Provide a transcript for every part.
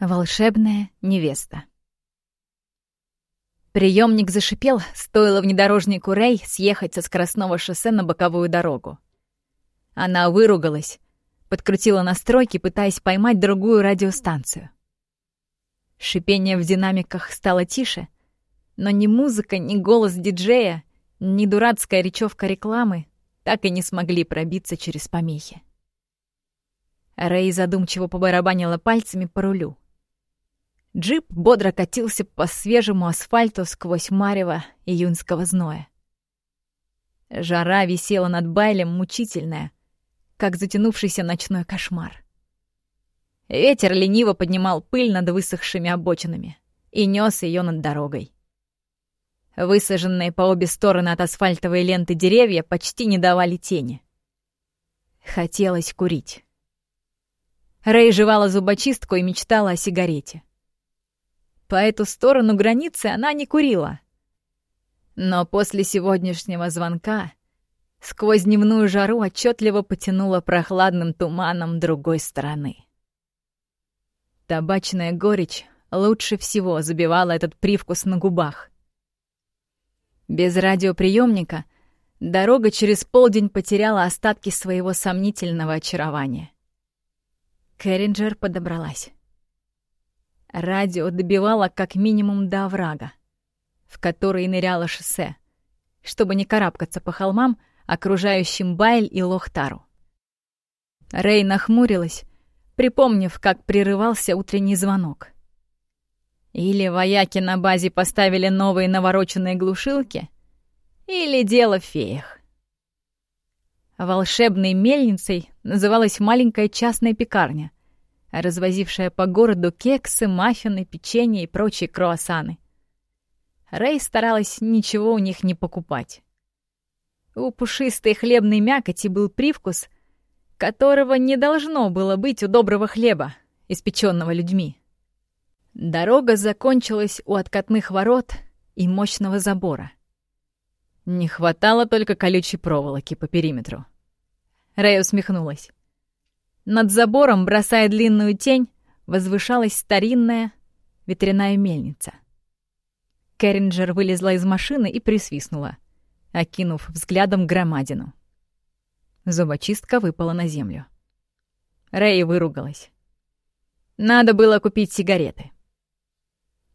Волшебная невеста. Приемник зашипел, стоило внедорожнику Рэй съехать со скоростного шоссе на боковую дорогу. Она выругалась, подкрутила настройки, пытаясь поймать другую радиостанцию. Шипение в динамиках стало тише, но ни музыка, ни голос диджея, ни дурацкая речевка рекламы так и не смогли пробиться через помехи. Рэй задумчиво побарабанила пальцами по рулю. Джип бодро катился по свежему асфальту сквозь марево июньского зноя. Жара висела над Байлем мучительная, как затянувшийся ночной кошмар. Ветер лениво поднимал пыль над высохшими обочинами и нес ее над дорогой. Высаженные по обе стороны от асфальтовой ленты деревья почти не давали тени. Хотелось курить. Рэй жевала зубочистку и мечтала о сигарете. По эту сторону границы она не курила. Но после сегодняшнего звонка сквозь дневную жару отчетливо потянуло прохладным туманом другой стороны. Табачная горечь лучше всего забивала этот привкус на губах. Без радиоприемника дорога через полдень потеряла остатки своего сомнительного очарования. Кэрринджер подобралась. Радио добивало как минимум до оврага, в который ныряло шоссе, чтобы не карабкаться по холмам, окружающим Байль и Лохтару. Рэй нахмурилась, припомнив, как прерывался утренний звонок. Или вояки на базе поставили новые навороченные глушилки, или дело в феях. Волшебной мельницей называлась маленькая частная пекарня, развозившая по городу кексы, маффины, печенье и прочие круассаны. Рэй старалась ничего у них не покупать. У пушистой хлебной мякоти был привкус, которого не должно было быть у доброго хлеба, испеченного людьми. Дорога закончилась у откатных ворот и мощного забора. Не хватало только колючей проволоки по периметру. Рэй усмехнулась. Над забором, бросая длинную тень, возвышалась старинная ветряная мельница. Керринджер вылезла из машины и присвистнула, окинув взглядом громадину. Зубочистка выпала на землю. Рэй выругалась. Надо было купить сигареты.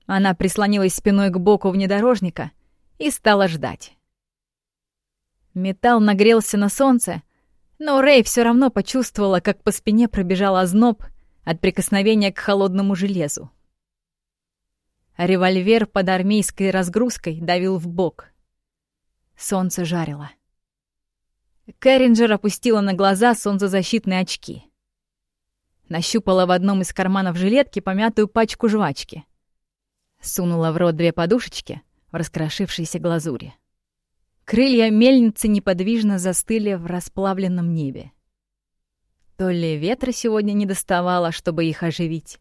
Она прислонилась спиной к боку внедорожника и стала ждать. Металл нагрелся на солнце, но Рэй все равно почувствовала, как по спине пробежал озноб от прикосновения к холодному железу. Револьвер под армейской разгрузкой давил в бок. Солнце жарило. Кэрринджер опустила на глаза солнцезащитные очки. Нащупала в одном из карманов жилетки помятую пачку жвачки. Сунула в рот две подушечки в раскрошившейся глазури. Крылья мельницы неподвижно застыли в расплавленном небе. То ли ветра сегодня не доставало, чтобы их оживить,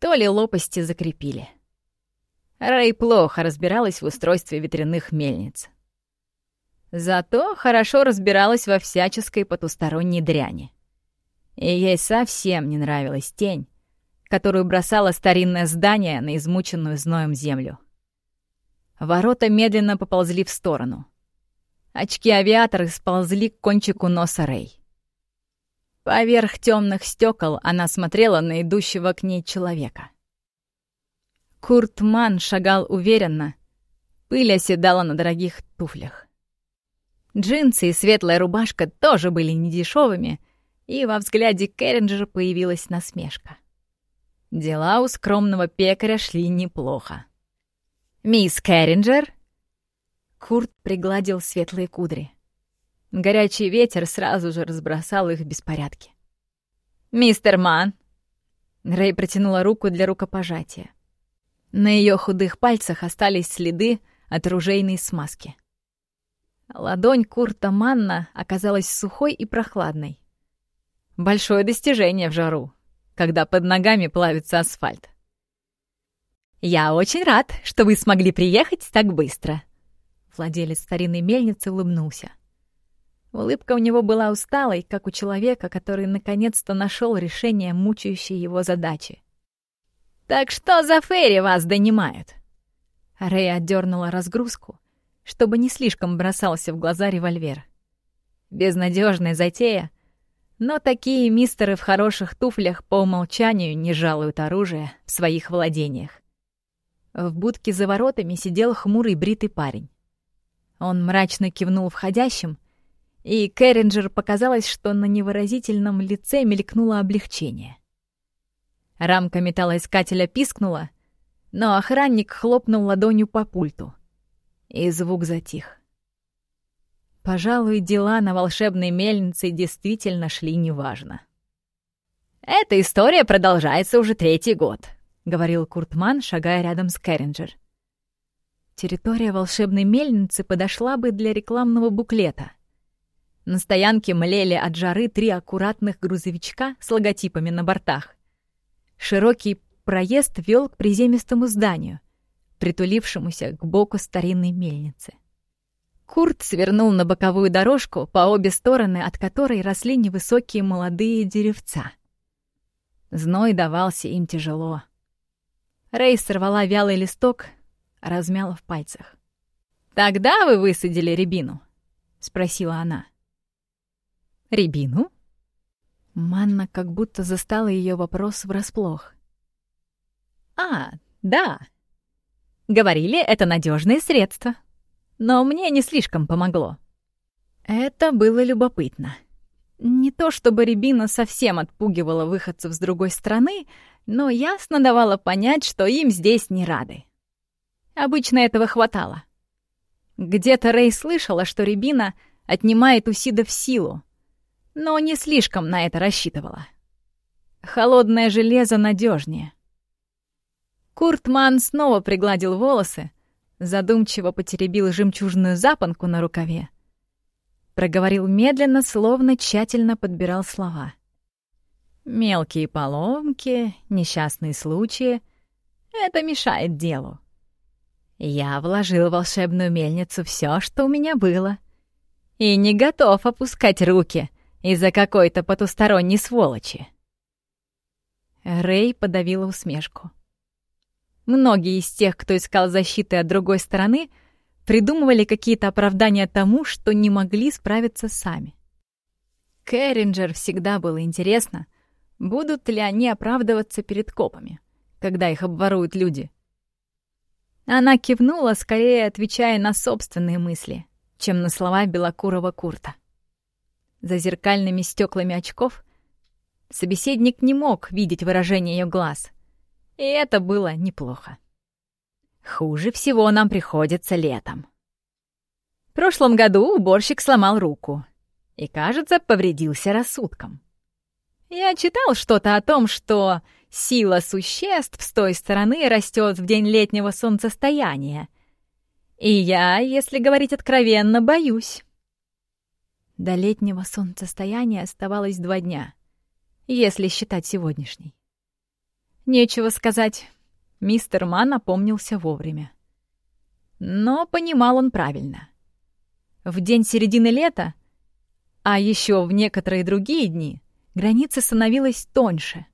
то ли лопасти закрепили. Рэй плохо разбиралась в устройстве ветряных мельниц. Зато хорошо разбиралась во всяческой потусторонней дряни. И ей совсем не нравилась тень, которую бросало старинное здание на измученную зноем землю. Ворота медленно поползли в сторону — Очки авиатора сползли к кончику носа Рэй. Поверх темных стекол она смотрела на идущего к ней человека. Курт Ман шагал уверенно, пыль оседала на дорогих туфлях. Джинсы и светлая рубашка тоже были недешевыми, и во взгляде Керринджера появилась насмешка. Дела у скромного пекаря шли неплохо. «Мисс Керринджер?» Курт пригладил светлые кудри. Горячий ветер сразу же разбросал их в беспорядке. «Мистер Ман!» Рэй протянула руку для рукопожатия. На ее худых пальцах остались следы от ружейной смазки. Ладонь Курта Манна оказалась сухой и прохладной. Большое достижение в жару, когда под ногами плавится асфальт. «Я очень рад, что вы смогли приехать так быстро», Владелец старинной мельницы улыбнулся. Улыбка у него была усталой, как у человека, который наконец-то нашел решение мучающей его задачи. «Так что за фейри вас донимают?» Рэй отдернула разгрузку, чтобы не слишком бросался в глаза револьвер. Безнадежная затея, но такие мистеры в хороших туфлях по умолчанию не жалуют оружие в своих владениях. В будке за воротами сидел хмурый бритый парень. Он мрачно кивнул входящим, и Кэрринджер показалось, что на невыразительном лице мелькнуло облегчение. Рамка металлоискателя пискнула, но охранник хлопнул ладонью по пульту, и звук затих. Пожалуй, дела на волшебной мельнице действительно шли неважно. «Эта история продолжается уже третий год», — говорил Куртман, шагая рядом с Кэрринджер. Территория волшебной мельницы подошла бы для рекламного буклета. На стоянке млели от жары три аккуратных грузовичка с логотипами на бортах. Широкий проезд вел к приземистому зданию, притулившемуся к боку старинной мельницы. Курт свернул на боковую дорожку, по обе стороны от которой росли невысокие молодые деревца. Зной давался им тяжело. Рэй сорвала вялый листок, размяла в пальцах. «Тогда вы высадили рябину?» — спросила она. «Рябину?» Манна как будто застала ее вопрос врасплох. «А, да. Говорили, это надежное средство», но мне не слишком помогло. Это было любопытно. Не то чтобы Рябина совсем отпугивала выходцев с другой стороны, но ясно давала понять, что им здесь не рады. Обычно этого хватало. Где-то Рэй слышала, что Рябина отнимает у Сидов силу, но не слишком на это рассчитывала. Холодное железо надежнее. Куртман снова пригладил волосы, задумчиво потеребил жемчужную запонку на рукаве. Проговорил медленно, словно тщательно подбирал слова. Мелкие поломки, несчастные случаи — это мешает делу. Я вложил в волшебную мельницу все, что у меня было. И не готов опускать руки из-за какой-то потусторонней сволочи. Рэй подавила усмешку. Многие из тех, кто искал защиты от другой стороны, придумывали какие-то оправдания тому, что не могли справиться сами. Кэрринджер всегда было интересно, будут ли они оправдываться перед копами, когда их обворуют люди. Она кивнула, скорее отвечая на собственные мысли, чем на слова белокурого Курта. За зеркальными стеклами очков собеседник не мог видеть выражение ее глаз — и это было неплохо. Хуже всего нам приходится летом. В прошлом году уборщик сломал руку и, кажется, повредился рассудком. Я читал что-то о том, что сила существ с той стороны растет в день летнего солнцестояния. И я, если говорить откровенно, боюсь. До летнего солнцестояния оставалось два дня, если считать сегодняшний. Нечего сказать. Мистер Ман опомнился вовремя. Но понимал он правильно. В день середины лета, а еще в некоторые другие дни, граница становилась тоньше.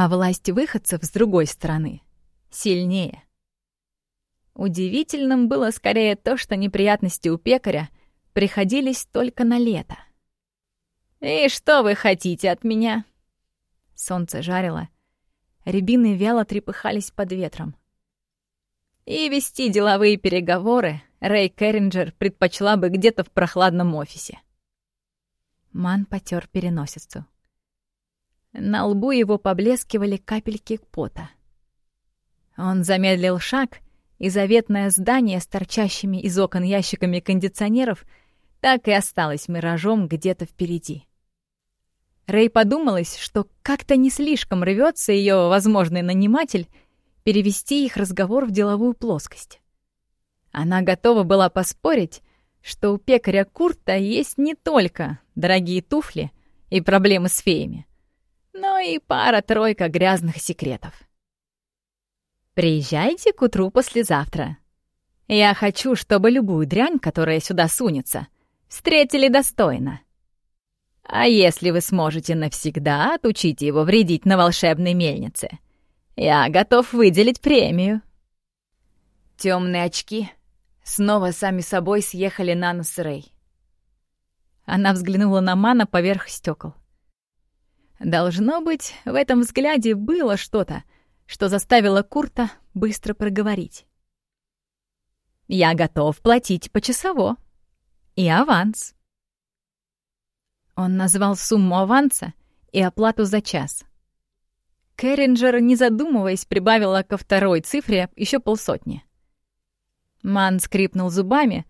А власть выходцев с другой стороны сильнее. Удивительным было скорее то, что неприятности у пекаря приходились только на лето. «И что вы хотите от меня?» Солнце жарило. Рябины вяло трепыхались под ветром. И вести деловые переговоры Рэй Керринджер предпочла бы где-то в прохладном офисе. Ман потер переносицу. На лбу его поблескивали капельки пота. Он замедлил шаг, и заветное здание с торчащими из окон ящиками кондиционеров так и осталось миражом где-то впереди. Рэй подумалось, что как-то не слишком рвется ее возможный наниматель перевести их разговор в деловую плоскость. Она готова была поспорить, что у пекаря Курта есть не только дорогие туфли и проблемы с феями, но и пара-тройка грязных секретов. «Приезжайте к утру послезавтра. Я хочу, чтобы любую дрянь, которая сюда сунется, встретили достойно», а если вы сможете навсегда отучить его вредить на волшебной мельнице, Я готов выделить премию». Темные очки снова сами собой съехали на нос Рэй. Она взглянула на Мана поверх стекол. Должно быть, в этом взгляде было что-то, что заставило Курта быстро проговорить. «Я готов платить почасово. И аванс». Он назвал сумму аванса и оплату за час. Кэрринджер, не задумываясь, прибавила ко второй цифре еще полсотни. Ман скрипнул зубами,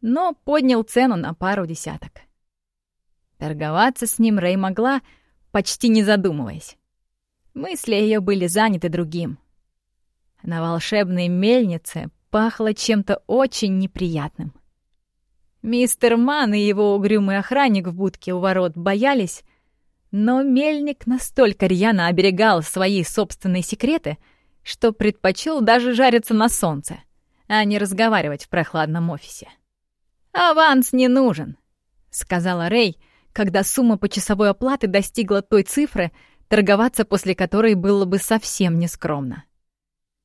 но поднял цену на пару десяток. Торговаться с ним Рэй могла, почти не задумываясь. Мысли ее были заняты другим. На волшебной мельнице пахло чем-то очень неприятным. Мистер Ман и его угрюмый охранник в будке у ворот боялись, но мельник настолько рьяно оберегал свои собственные секреты, что предпочел даже жариться на солнце, а не разговаривать в прохладном офисе. «Аванс не нужен», — сказала Рэй, когда сумма почасовой оплаты достигла той цифры, торговаться после которой было бы совсем нескромно.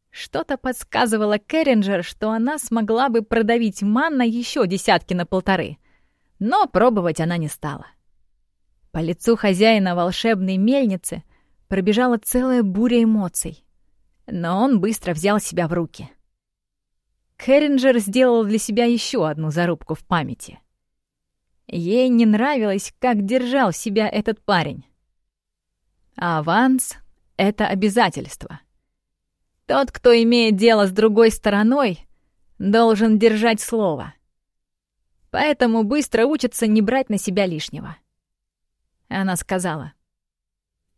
Что-то подсказывало Керринджер, что она смогла бы продавить Манна еще десятки на полторы, но пробовать она не стала. По лицу хозяина волшебной мельницы пробежала целая буря эмоций. Но он быстро взял себя в руки. Керринджер сделал для себя еще одну зарубку в памяти. Ей не нравилось, как держал себя этот парень. аванс — это обязательство. Тот, кто имеет дело с другой стороной, должен держать слово. Поэтому быстро учится не брать на себя лишнего. Она сказала.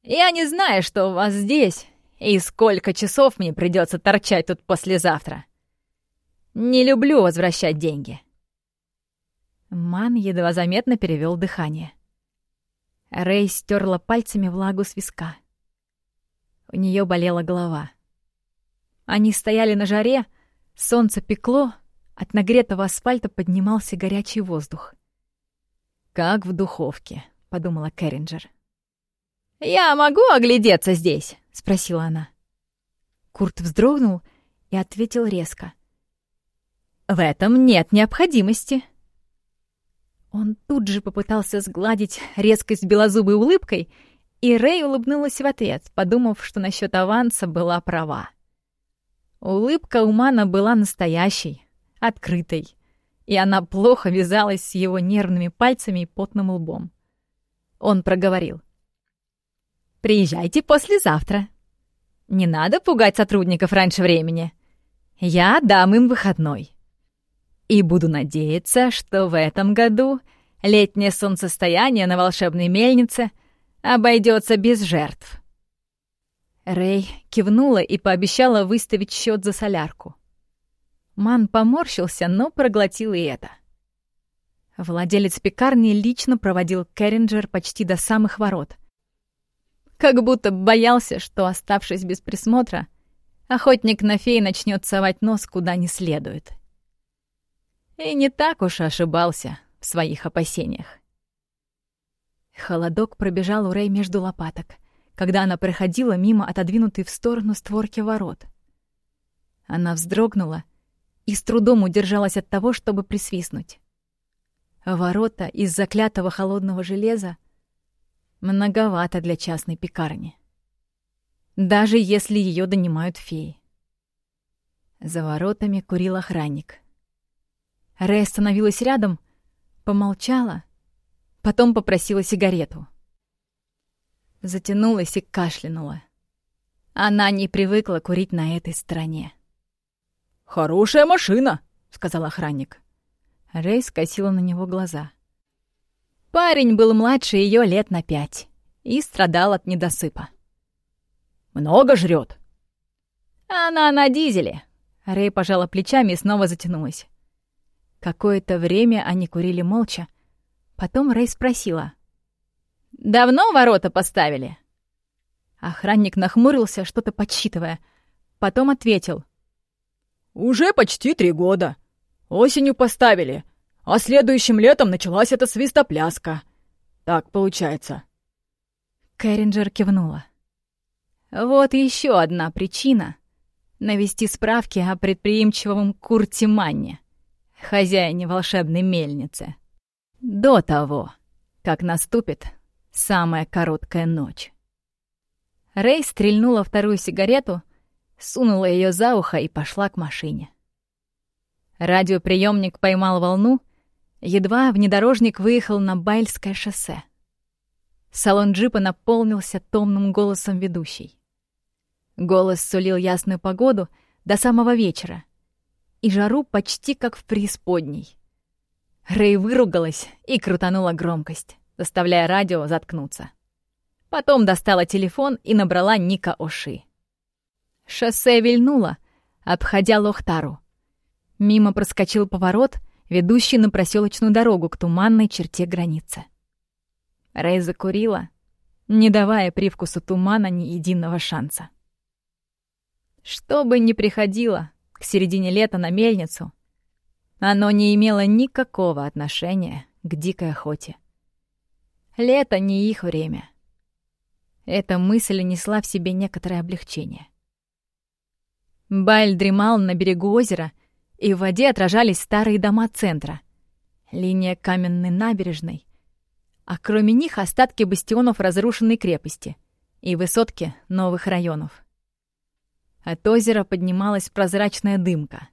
«Я не знаю, что у вас здесь, и сколько часов мне придется торчать тут послезавтра. Не люблю возвращать деньги». Ман едва заметно перевел дыхание. Рэй стерла пальцами влагу с виска. У нее болела голова. Они стояли на жаре, солнце пекло, от нагретого асфальта поднимался горячий воздух. «Как в духовке», — подумала Кэрринджер. «Я могу оглядеться здесь?» — спросила она. Курт вздрогнул и ответил резко. «В этом нет необходимости». Он тут же попытался сгладить резкость белозубой улыбкой, и Рэй улыбнулась в ответ, подумав, что насчет аванса была права. Улыбка у Мана была настоящей, открытой, и она плохо вязалась с его нервными пальцами и потным лбом. Он проговорил. «Приезжайте послезавтра. Не надо пугать сотрудников раньше времени. Я дам им выходной. И буду надеяться, что в этом году летнее солнцестояние на волшебной мельнице обойдется без жертв». Рэй кивнула и пообещала выставить счет за солярку. Ман поморщился, но проглотил и это — Владелец пекарни лично проводил Керринджер почти до самых ворот. Как будто боялся, что, оставшись без присмотра, охотник на фей начнет совать нос куда не следует. И не так уж ошибался в своих опасениях. Холодок пробежал у Рэй между лопаток, когда она проходила мимо отодвинутой в сторону створки ворот. Она вздрогнула и с трудом удержалась от того, чтобы присвистнуть. Ворота из заклятого холодного железа многовато для частной пекарни. Даже если ее донимают феи. За воротами курил охранник. Рэй остановилась рядом, помолчала, потом попросила сигарету. Затянулась и кашлянула. Она не привыкла курить на этой стороне. «Хорошая машина», — сказал охранник. Рэй скосила на него глаза. Парень был младше ее лет на пять и страдал от недосыпа. «Много жрет. «Она на дизеле!» Рэй пожала плечами и снова затянулась. Какое-то время они курили молча. Потом Рэй спросила. «Давно ворота поставили?» Охранник нахмурился, что-то подсчитывая. Потом ответил. «Уже почти три года. Осенью поставили, а следующим летом началась эта свистопляска. Так получается. Кэрринджер кивнула. Вот еще одна причина навести справки о предприимчивом Курте Манне, хозяине волшебной мельницы. До того, как наступит самая короткая ночь. Рэй стрельнула вторую сигарету, сунула ее за ухо и пошла к машине. Радиоприемник поймал волну, едва внедорожник выехал на Байльское шоссе. Салон джипа наполнился томным голосом ведущей. Голос сулил ясную погоду до самого вечера и жару почти как в преисподней. Рэй выругалась и крутанула громкость, заставляя радио заткнуться. Потом достала телефон и набрала Ника Оши. Шоссе вильнуло, обходя Лохтару. Мимо проскочил поворот, ведущий на проселочную дорогу к туманной черте границы. Рэй закурила, не давая привкусу тумана ни единого шанса. Что бы ни приходило к середине лета на мельницу, оно не имело никакого отношения к дикой охоте. Лето не их время. Эта мысль несла в себе некоторое облегчение. Байль дремал на берегу озера, и в воде отражались старые дома центра. Линия каменной набережной, а кроме них остатки бастионов разрушенной крепости и высотки новых районов. От озера поднималась прозрачная дымка.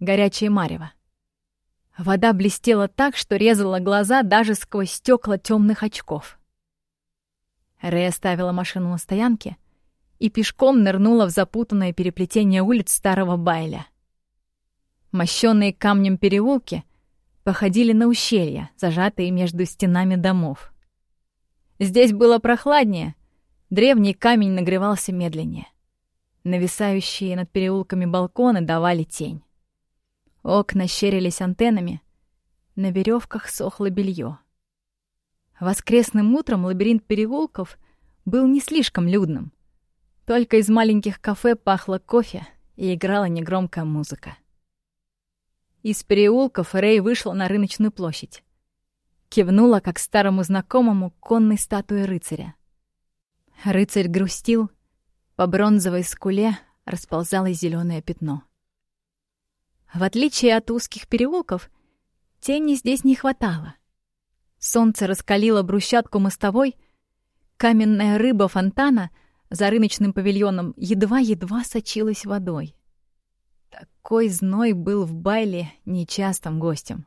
Горячее марево. Вода блестела так, что резала глаза даже сквозь стекла темных очков. Рэй оставила машину на стоянке и пешком нырнула в запутанное переплетение улиц старого Байля. Мощенные камнем переулки — походили на ущелья, зажатые между стенами домов. Здесь было прохладнее, древний камень нагревался медленнее. Нависающие над переулками балконы давали тень. Окна щерились антеннами, на веревках сохло белье. Воскресным утром лабиринт переулков был не слишком людным. Только из маленьких кафе пахло кофе и играла негромкая музыка. Из переулков Рэй вышла на рыночную площадь. Кивнула, как старому знакомому, конной статуе рыцаря. Рыцарь грустил, по бронзовой скуле расползалось зеленое пятно. В отличие от узких переулков, тени здесь не хватало. Солнце раскалило брусчатку мостовой, каменная рыба фонтана за рыночным павильоном едва-едва сочилась водой. Такой зной был в Байле нечастым гостем.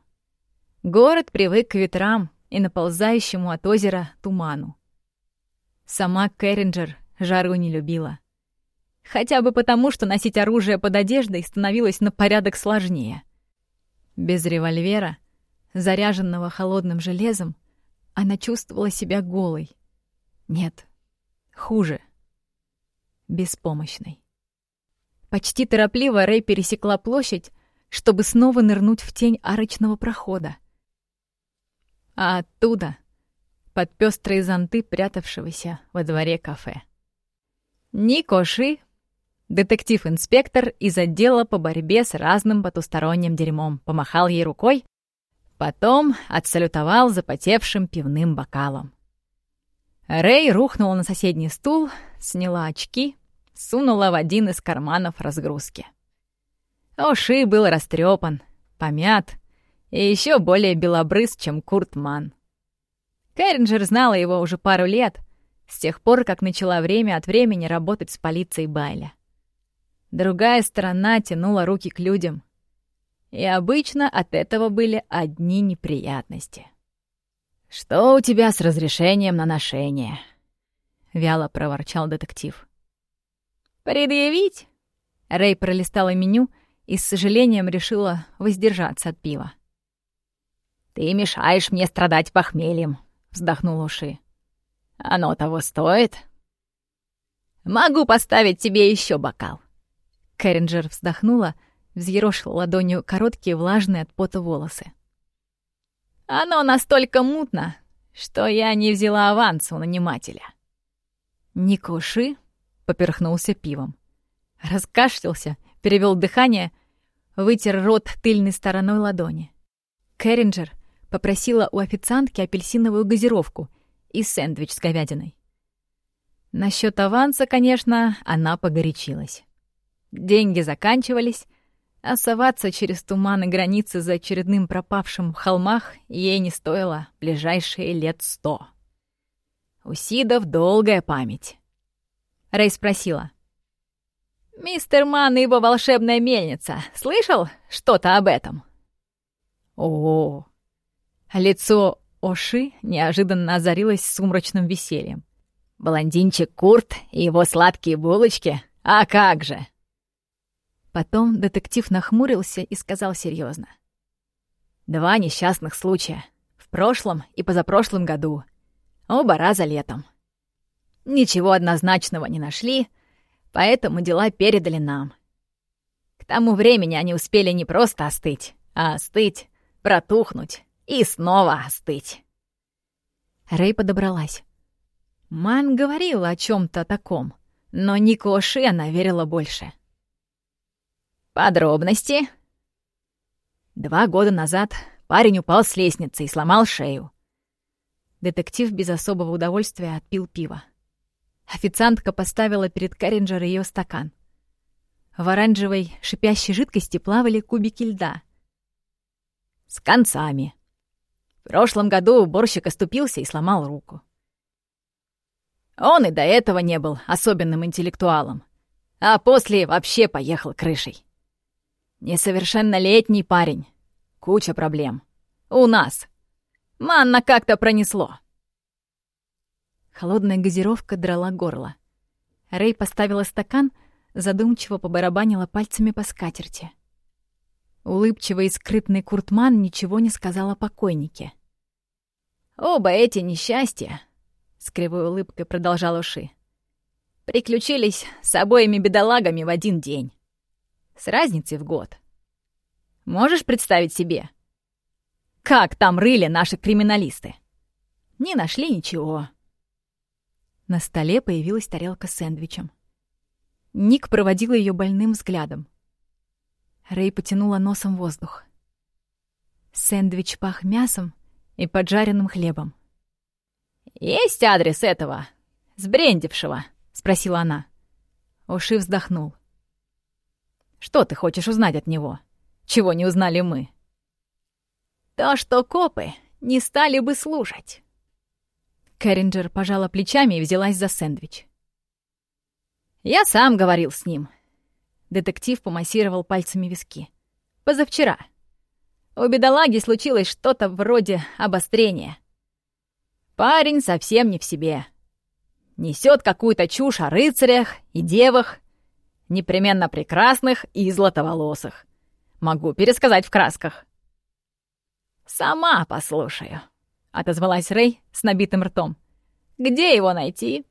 Город привык к ветрам и наползающему от озера туману. Сама Кэрринджер жару не любила. Хотя бы потому, что носить оружие под одеждой становилось на порядок сложнее. Без револьвера, заряженного холодным железом, она чувствовала себя голой. Нет, хуже. Беспомощной. Почти торопливо Рэй пересекла площадь, чтобы снова нырнуть в тень арочного прохода. А оттуда — под пёстрые зонты прятавшегося во дворе кафе. Никоши, детектив-инспектор из отдела по борьбе с разным потусторонним дерьмом, помахал ей рукой, потом отсалютовал запотевшим пивным бокалом. Рэй рухнула на соседний стул, сняла очки сунула в один из карманов разгрузки. Оши был растрепан, помят и еще более белобрыз, чем Куртман. Кэрринджер знала его уже пару лет, с тех пор, как начала время от времени работать с полицией Байля. Другая сторона тянула руки к людям. И обычно от этого были одни неприятности. «Что у тебя с разрешением на ношение?» — вяло проворчал детектив. «Предъявить?» Рэй пролистала меню и с сожалением решила воздержаться от пива. «Ты мешаешь мне страдать похмельем», — вздохнул Уши. «Оно того стоит?» «Могу поставить тебе еще бокал». Кэрринджер вздохнула, взъерошила ладонью короткие влажные от пота волосы. «Оно настолько мутно, что я не взяла аванс у нанимателя». Никоши поперхнулся пивом. Раскашлялся, перевел дыхание, вытер рот тыльной стороной ладони. Кэрринджер попросила у официантки апельсиновую газировку и сэндвич с говядиной. Насчет аванса, конечно, она погорячилась. Деньги заканчивались, а соваться через туманы границы за очередным пропавшим в холмах ей не стоило ближайшие лет сто. У Сидов долгая память. Рэй спросила. «Мистер Ман и его волшебная мельница. Слышал что-то об этом?» О, Лицо Оши неожиданно озарилось сумрачным весельем. «Блондинчик Курт и его сладкие булочки? А как же!» Потом детектив нахмурился и сказал серьезно: «Два несчастных случая. В прошлом и позапрошлом году. Оба раза летом. Ничего однозначного не нашли, поэтому дела передали нам. К тому времени они успели не просто остыть, а остыть, протухнуть и снова остыть». Рэй подобралась. Ман говорил о чем то таком, но Нико Ши она верила больше. Подробности. Два года назад парень упал с лестницы и сломал шею. Детектив без особого удовольствия отпил пиво. Официантка поставила перед Кэрринджер ее стакан. В оранжевой шипящей жидкости плавали кубики льда. С концами. В прошлом году уборщик оступился и сломал руку. Он и до этого не был особенным интеллектуалом, а после вообще поехал крышей. Несовершеннолетний парень. Куча проблем. У нас. Манна как-то пронесло. Холодная газировка драла горло. Рэй поставила стакан, задумчиво побарабанила пальцами по скатерти. Улыбчивый и скрытный Куртман ничего не сказал о покойнике. «Оба эти несчастья», — с кривой улыбкой продолжал Уши, «приключились с обоими бедолагами в один день. С разницей в год. Можешь представить себе? Как там рыли наши криминалисты? Не нашли ничего. На столе появилась тарелка с сэндвичем. Ник проводил ее больным взглядом. Рэй потянула носом воздух. Сэндвич пах мясом и поджаренным хлебом. «Есть адрес этого, сбрендившего?» — спросила она. Уши вздохнул. Что ты хочешь узнать от него? Чего не узнали мы? То, что копы не стали бы слушать. Кэрринджер пожала плечами и взялась за сэндвич. Я сам говорил с ним. Детектив помассировал пальцами виски. Позавчера. У бедолаги случилось что-то вроде обострения. Парень совсем не в себе. Несет какую-то чушь о рыцарях и девах, непременно прекрасных и златоволосых. Могу пересказать в красках». «Сама послушаю», — отозвалась Рэй с набитым ртом. «Где его найти?»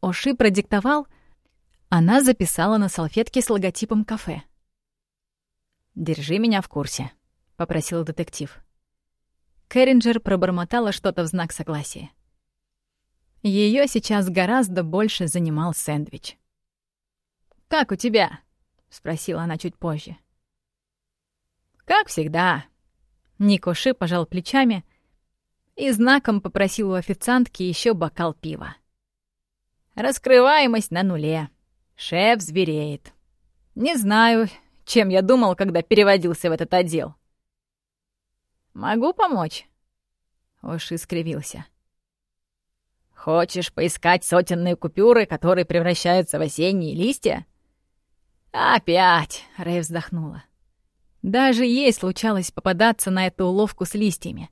Оши продиктовал, она записала на салфетке с логотипом кафе. «Держи меня в курсе», — попросил детектив. Кэрринджер пробормотала что-то в знак согласия. Ее сейчас гораздо больше занимал сэндвич. «Как у тебя?» — спросила она чуть позже. «Как всегда». Никоши пожал плечами и знаком попросил у официантки еще бокал пива. «Раскрываемость на нуле. Шеф звереет. Не знаю, чем я думал, когда переводился в этот отдел». «Могу помочь?» Оши скривился. «Хочешь поискать сотенные купюры, которые превращаются в осенние листья?» «Опять!» — Рэй вздохнула. Даже ей случалось попадаться на эту уловку с листьями.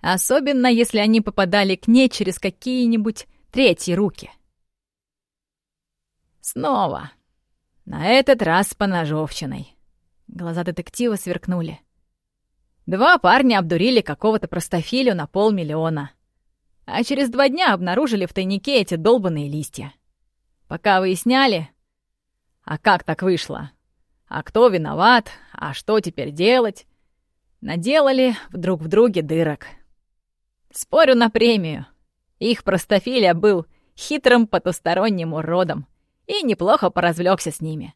Особенно, если они попадали к ней через какие-нибудь третьи руки. Снова. На этот раз с поножовщиной. Глаза детектива сверкнули. Два парня обдурили какого-то простофилю на полмиллиона. А через два дня обнаружили в тайнике эти долбанные листья. Пока выясняли, а как так вышло? А кто виноват? А что теперь делать? Наделали вдруг в друге дырок. Спорю на премию. Их простофиля был хитрым потусторонним уродом и неплохо поразвлекся с ними.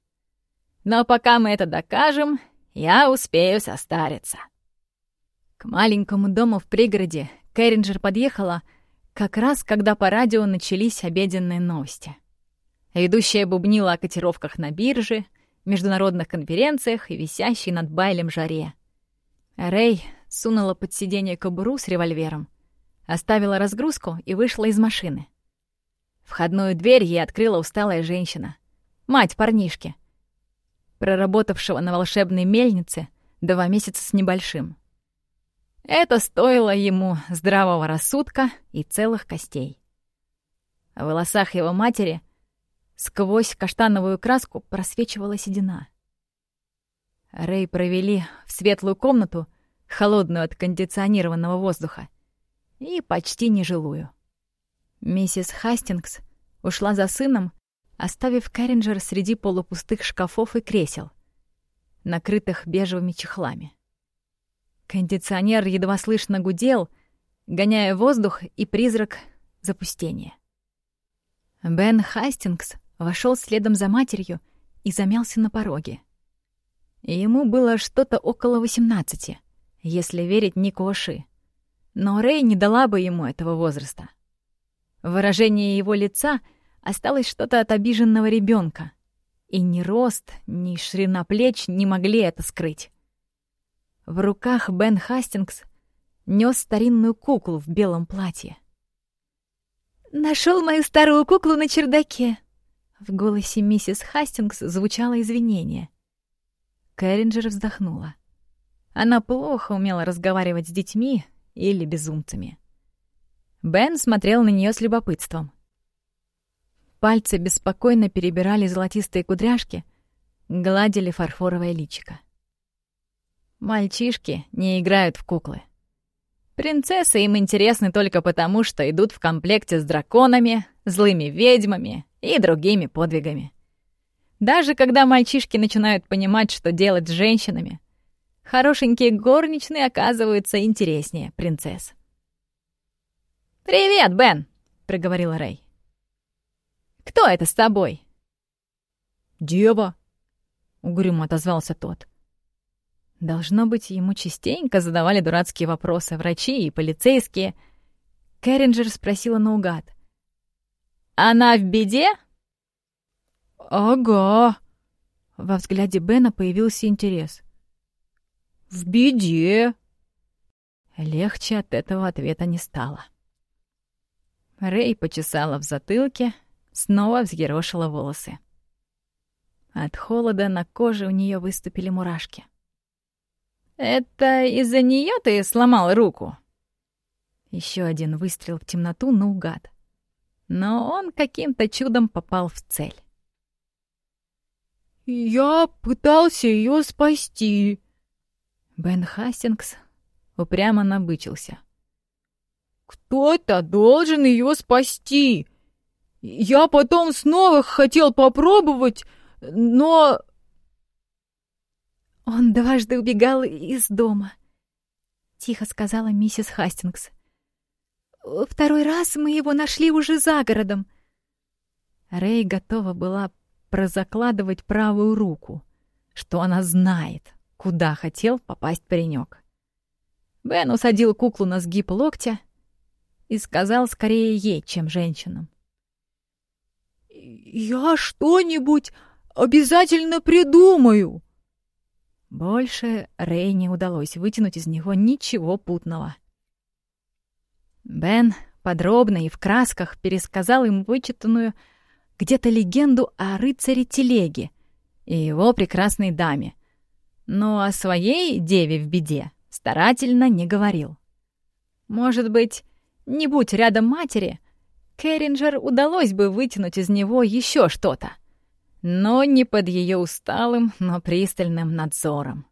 Но пока мы это докажем, я успею состариться. К маленькому дому в пригороде Кэрринджер подъехала, как раз когда по радио начались обеденные новости. Ведущая бубнила о котировках на бирже, международных конференциях и висящей над Байлем жаре. Рэй сунула под сиденье кобуру с револьвером, оставила разгрузку и вышла из машины. Входную дверь ей открыла усталая женщина, мать парнишки, проработавшего на волшебной мельнице два месяца с небольшим. Это стоило ему здравого рассудка и целых костей. В волосах его матери сквозь каштановую краску просвечивала седина. Рэй провели в светлую комнату, холодную от кондиционированного воздуха, и почти нежилую. Миссис Хастингс ушла за сыном, оставив Кэрринджер среди полупустых шкафов и кресел, накрытых бежевыми чехлами. Кондиционер едва слышно гудел, гоняя воздух и призрак запустения. Бен Хастингс вошел следом за матерью и замялся на пороге. Ему было что-то около восемнадцати, если верить Нику Оши. Но Рэй не дала бы ему этого возраста. В выражении его лица осталось что-то от обиженного ребенка, и ни рост, ни ширина плеч не могли это скрыть. В руках Бен Хастингс нес старинную куклу в белом платье. Нашел мою старую куклу на чердаке», в голосе миссис Хастингс звучало извинение. Кэрринджер вздохнула. Она плохо умела разговаривать с детьми или безумцами. Бен смотрел на нее с любопытством. Пальцы беспокойно перебирали золотистые кудряшки, гладили фарфоровое личико. Мальчишки не играют в куклы. Принцессы им интересны только потому, что идут в комплекте с драконами, злыми ведьмами и другими подвигами. Даже когда мальчишки начинают понимать, что делать с женщинами, хорошенькие горничные оказываются интереснее принцесс. «Привет, Бен!» — проговорила Рэй. «Кто это с тобой?» «Дева!» — угрюмо отозвался тот. Должно быть, ему частенько задавали дурацкие вопросы врачи и полицейские. Кэрринджер спросила наугад. «Она в беде?» «Ага». Во взгляде Бена появился интерес. «В беде». Легче от этого ответа не стало. Рэй почесала в затылке, снова взъерошила волосы. От холода на коже у нее выступили мурашки. «Это из-за нее ты сломал руку?» Еще один выстрел в темноту наугад но он каким-то чудом попал в цель. «Я пытался ее спасти!» Бен Хастингс упрямо набычился. «Кто-то должен ее спасти! Я потом снова хотел попробовать, но...» «Он дважды убегал из дома», — тихо сказала миссис Хастингс. Второй раз мы его нашли уже за городом. Рэй готова была прозакладывать правую руку, что она знает, куда хотел попасть паренек. Бен усадил куклу на сгиб локтя и сказал скорее ей, чем женщинам. «Я что-нибудь обязательно придумаю!» Больше Рэй не удалось вытянуть из него ничего путного. Бен подробно и в красках пересказал им вычитанную где-то легенду о рыцаре Телеге и его прекрасной даме, но о своей деве в беде старательно не говорил. Может быть, не будь рядом матери, Керринджер удалось бы вытянуть из него еще что-то, но не под ее усталым, но пристальным надзором.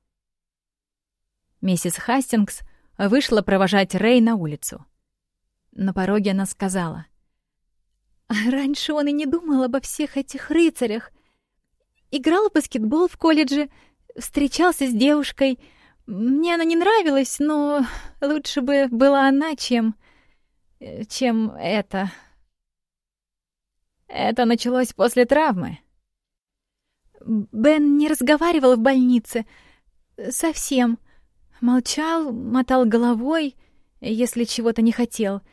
Миссис Хастингс вышла провожать Рэй на улицу. На пороге она сказала. «Раньше он и не думал обо всех этих рыцарях. Играл в баскетбол в колледже, встречался с девушкой. Мне она не нравилась, но лучше бы была она, чем... чем это...» Это началось после травмы. Бен не разговаривал в больнице. Совсем. Молчал, мотал головой, если чего-то не хотел —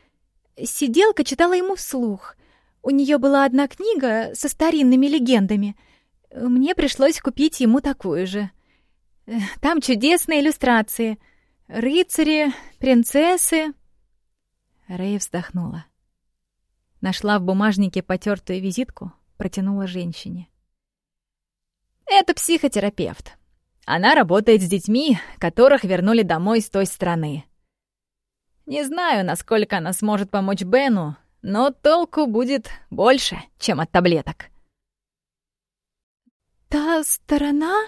Сиделка читала ему вслух. У нее была одна книга со старинными легендами. Мне пришлось купить ему такую же. Там чудесные иллюстрации. Рыцари, принцессы. Рэй вздохнула. Нашла в бумажнике потертую визитку, протянула женщине. Это психотерапевт. Она работает с детьми, которых вернули домой с той страны. Не знаю, насколько она сможет помочь Бену, но толку будет больше, чем от таблеток. «Та сторона?»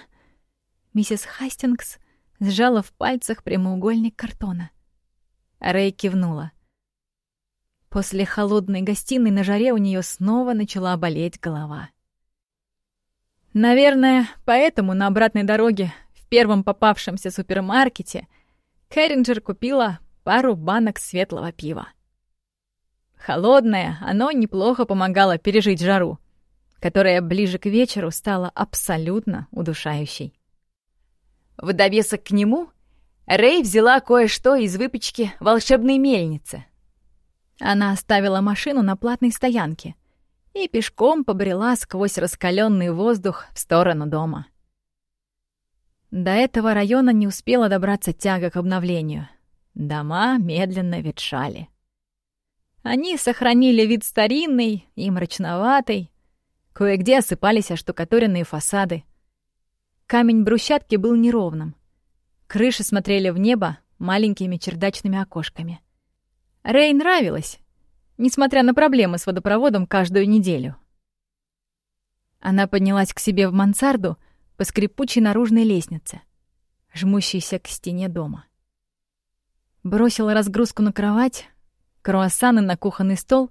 Миссис Хастингс сжала в пальцах прямоугольник картона. Рэй кивнула. После холодной гостиной на жаре у нее снова начала болеть голова. Наверное, поэтому на обратной дороге в первом попавшемся супермаркете Кэрринджер купила пару банок светлого пива. Холодное, оно неплохо помогало пережить жару, которая ближе к вечеру стала абсолютно удушающей. В довесок к нему Рэй взяла кое-что из выпечки волшебной мельницы. Она оставила машину на платной стоянке и пешком побрела сквозь раскаленный воздух в сторону дома. До этого района не успела добраться тяга к обновлению. Дома медленно ветшали. Они сохранили вид старинный и мрачноватый. Кое-где осыпались оштукатуренные фасады. Камень брусчатки был неровным. Крыши смотрели в небо маленькими чердачными окошками. Рэй нравилось, несмотря на проблемы с водопроводом каждую неделю. Она поднялась к себе в мансарду по скрипучей наружной лестнице, жмущейся к стене дома. Бросила разгрузку на кровать, круассаны на кухонный стол,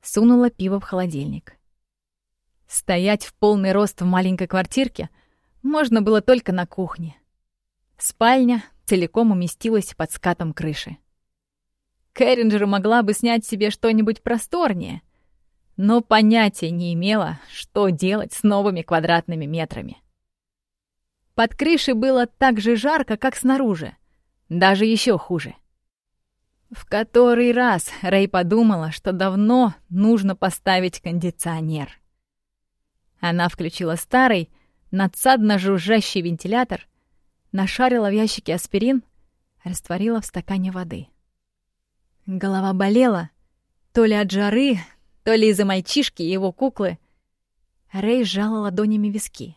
сунула пиво в холодильник. Стоять в полный рост в маленькой квартирке можно было только на кухне. Спальня целиком уместилась под скатом крыши. Кэрринджер могла бы снять себе что-нибудь просторнее, но понятия не имела, что делать с новыми квадратными метрами. Под крышей было так же жарко, как снаружи — даже еще хуже. В который раз Рэй подумала, что давно нужно поставить кондиционер. Она включила старый, надсадно жужжащий вентилятор, нашарила в ящике аспирин, растворила в стакане воды. Голова болела, то ли от жары, то ли из-за мальчишки и его куклы. Рэй сжала ладонями виски.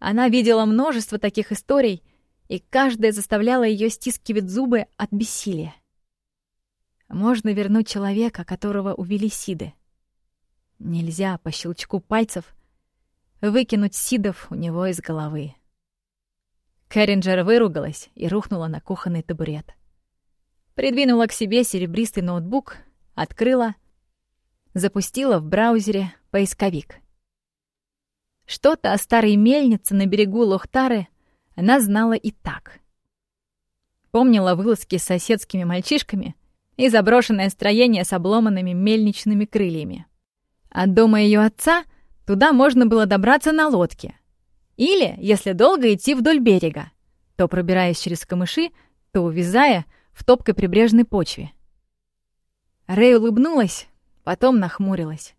Она видела множество таких историй — и каждая заставляла ее стискивать зубы от бессилия. Можно вернуть человека, которого увели Сиды. Нельзя по щелчку пальцев выкинуть Сидов у него из головы. Кэрринджер выругалась и рухнула на кухонный табурет. Придвинула к себе серебристый ноутбук, открыла, запустила в браузере поисковик. Что-то о старой мельнице на берегу Лохтары она знала и так. Помнила вылазки с соседскими мальчишками и заброшенное строение с обломанными мельничными крыльями. От дома ее отца туда можно было добраться на лодке. Или, если долго идти вдоль берега, то пробираясь через камыши, то увязая в топкой прибрежной почве. Рэй улыбнулась, потом нахмурилась.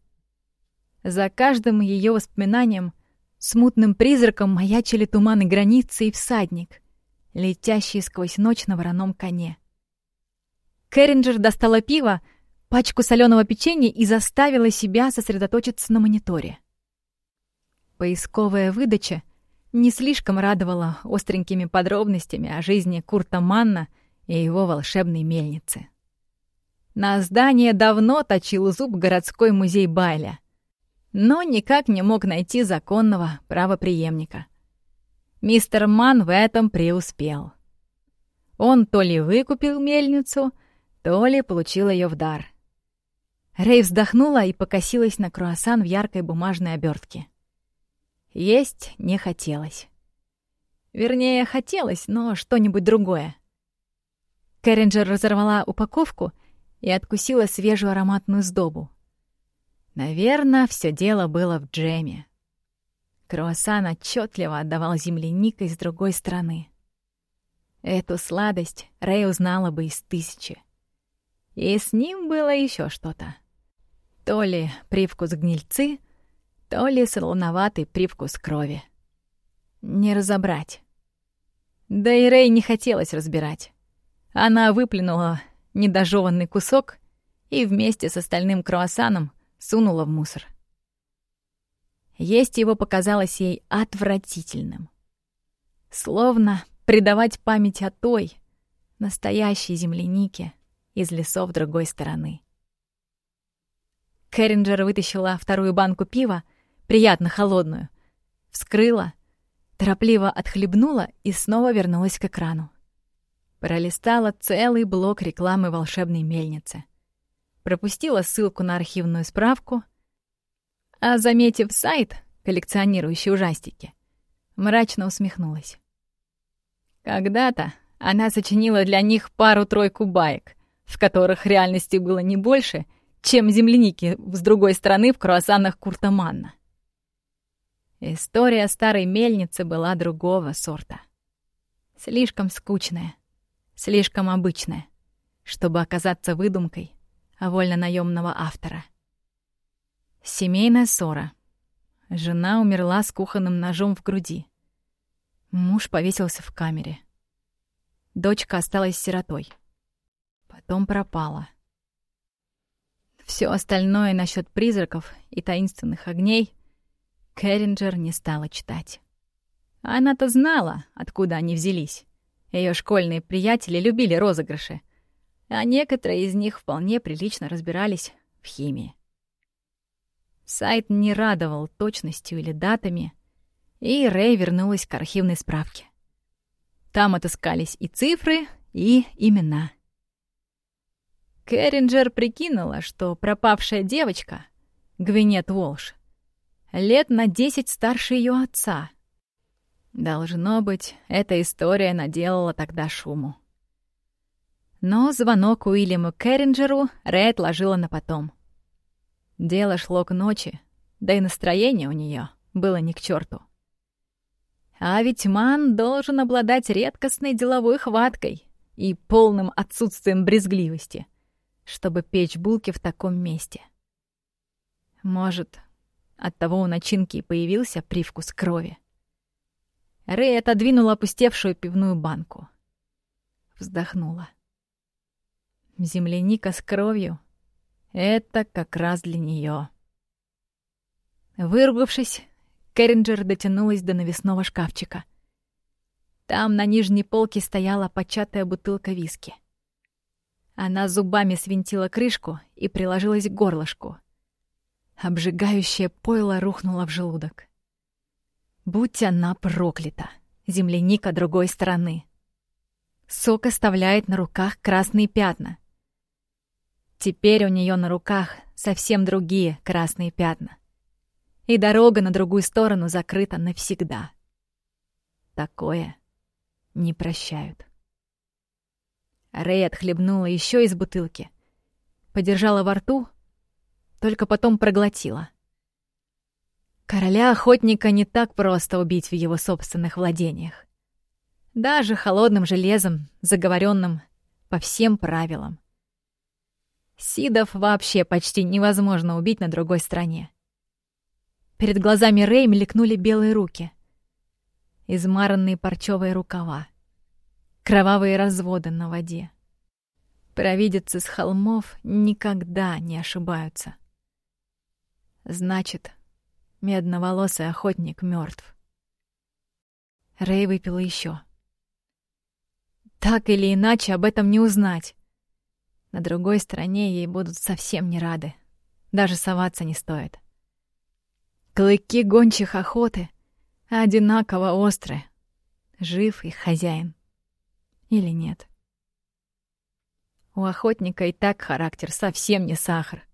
За каждым ее воспоминанием — Смутным призраком маячили туманы границы и всадник, летящий сквозь ночь на вороном коне. Кэрринджер достала пиво, пачку соленого печенья и заставила себя сосредоточиться на мониторе. Поисковая выдача не слишком радовала остренькими подробностями о жизни Курта Манна и его волшебной мельнице. На здание давно точил зуб городской музей Байля — но никак не мог найти законного правопреемника. Мистер Ман в этом преуспел. Он то ли выкупил мельницу, то ли получил ее в дар. Рэй вздохнула и покосилась на круассан в яркой бумажной обертке. Есть не хотелось. Вернее, хотелось, но что-нибудь другое. Кэрринджер разорвала упаковку и откусила свежую ароматную сдобу. Наверное, все дело было в джеме. Круассан отчетливо отдавал земляникой с другой стороны. Эту сладость Рэй узнала бы из тысячи. И с ним было еще что-то. То ли привкус гнильцы, то ли солоноватый привкус крови. Не разобрать. Да и Рэй не хотелось разбирать. Она выплюнула недожеванный кусок и вместе с остальным круассаном сунула в мусор. Есть его показалось ей отвратительным. Словно предавать память о той, настоящей землянике из лесов другой стороны. Кэрринджер вытащила вторую банку пива, приятно холодную, вскрыла, торопливо отхлебнула и снова вернулась к экрану. Пролистала целый блок рекламы волшебной мельницы. Пропустила ссылку на архивную справку, а, заметив сайт, коллекционирующий ужастики, мрачно усмехнулась. Когда-то она сочинила для них пару-тройку баек, в которых реальности было не больше, чем земляники с другой стороны в круассанах Курта Манна. История старой мельницы была другого сорта. Слишком скучная, слишком обычная, чтобы оказаться выдумкой вольно-наемного автора. Семейная ссора. Жена умерла с кухонным ножом в груди. Муж повесился в камере. Дочка осталась сиротой. Потом пропала. Все остальное насчет призраков и таинственных огней Кэрринджер не стала читать. Она-то знала, откуда они взялись. Ее школьные приятели любили розыгрыши, а некоторые из них вполне прилично разбирались в химии. Сайт не радовал точностью или датами — и Рэй вернулась к архивной справке. Там отыскались и цифры, и имена. Кэрринджер прикинула, что пропавшая девочка, Гвинет Волш, лет на десять старше ее отца. Должно быть, эта история наделала тогда шуму. Но звонок Уильяму Кэрринджеру Рэй отложила на потом. Дело шло к ночи, да и настроение у нее было ни к черту. А ведь Ман должен обладать редкостной деловой хваткой и полным отсутствием брезгливости, чтобы печь булки в таком месте. Может, от того у начинки появился привкус крови. Рэй отодвинула опустевшую пивную банку. Вздохнула. Земляника с кровью — это как раз для нее. Выругавшись, Кэрринджер дотянулась до навесного шкафчика. Там на нижней полке стояла початая бутылка виски. Она зубами свинтила крышку и приложилась к горлышку. Обжигающее пойло рухнуло в желудок. Будь она проклята, земляника другой стороны. Сок оставляет на руках красные пятна. Теперь у нее на руках совсем другие красные пятна и дорога на другую сторону закрыта навсегда. Такое не прощают. Рэй отхлебнула еще из бутылки, подержала во рту, только потом проглотила. Короля-охотника не так просто убить в его собственных владениях. Даже холодным железом, заговоренным по всем правилам. Сидов вообще почти невозможно убить на другой стороне. Перед глазами Рэй мелькнули белые руки. Измаранные парчевые рукава. Кровавые разводы на воде. Провидицы с холмов никогда не ошибаются. Значит, медноволосый охотник мертв. Рэй выпила еще. Так или иначе об этом не узнать. На другой стороне ей будут совсем не рады. Даже соваться не стоит. Клыки гончих охоты одинаково острые. Жив их хозяин или нет? У охотника и так характер совсем не сахар.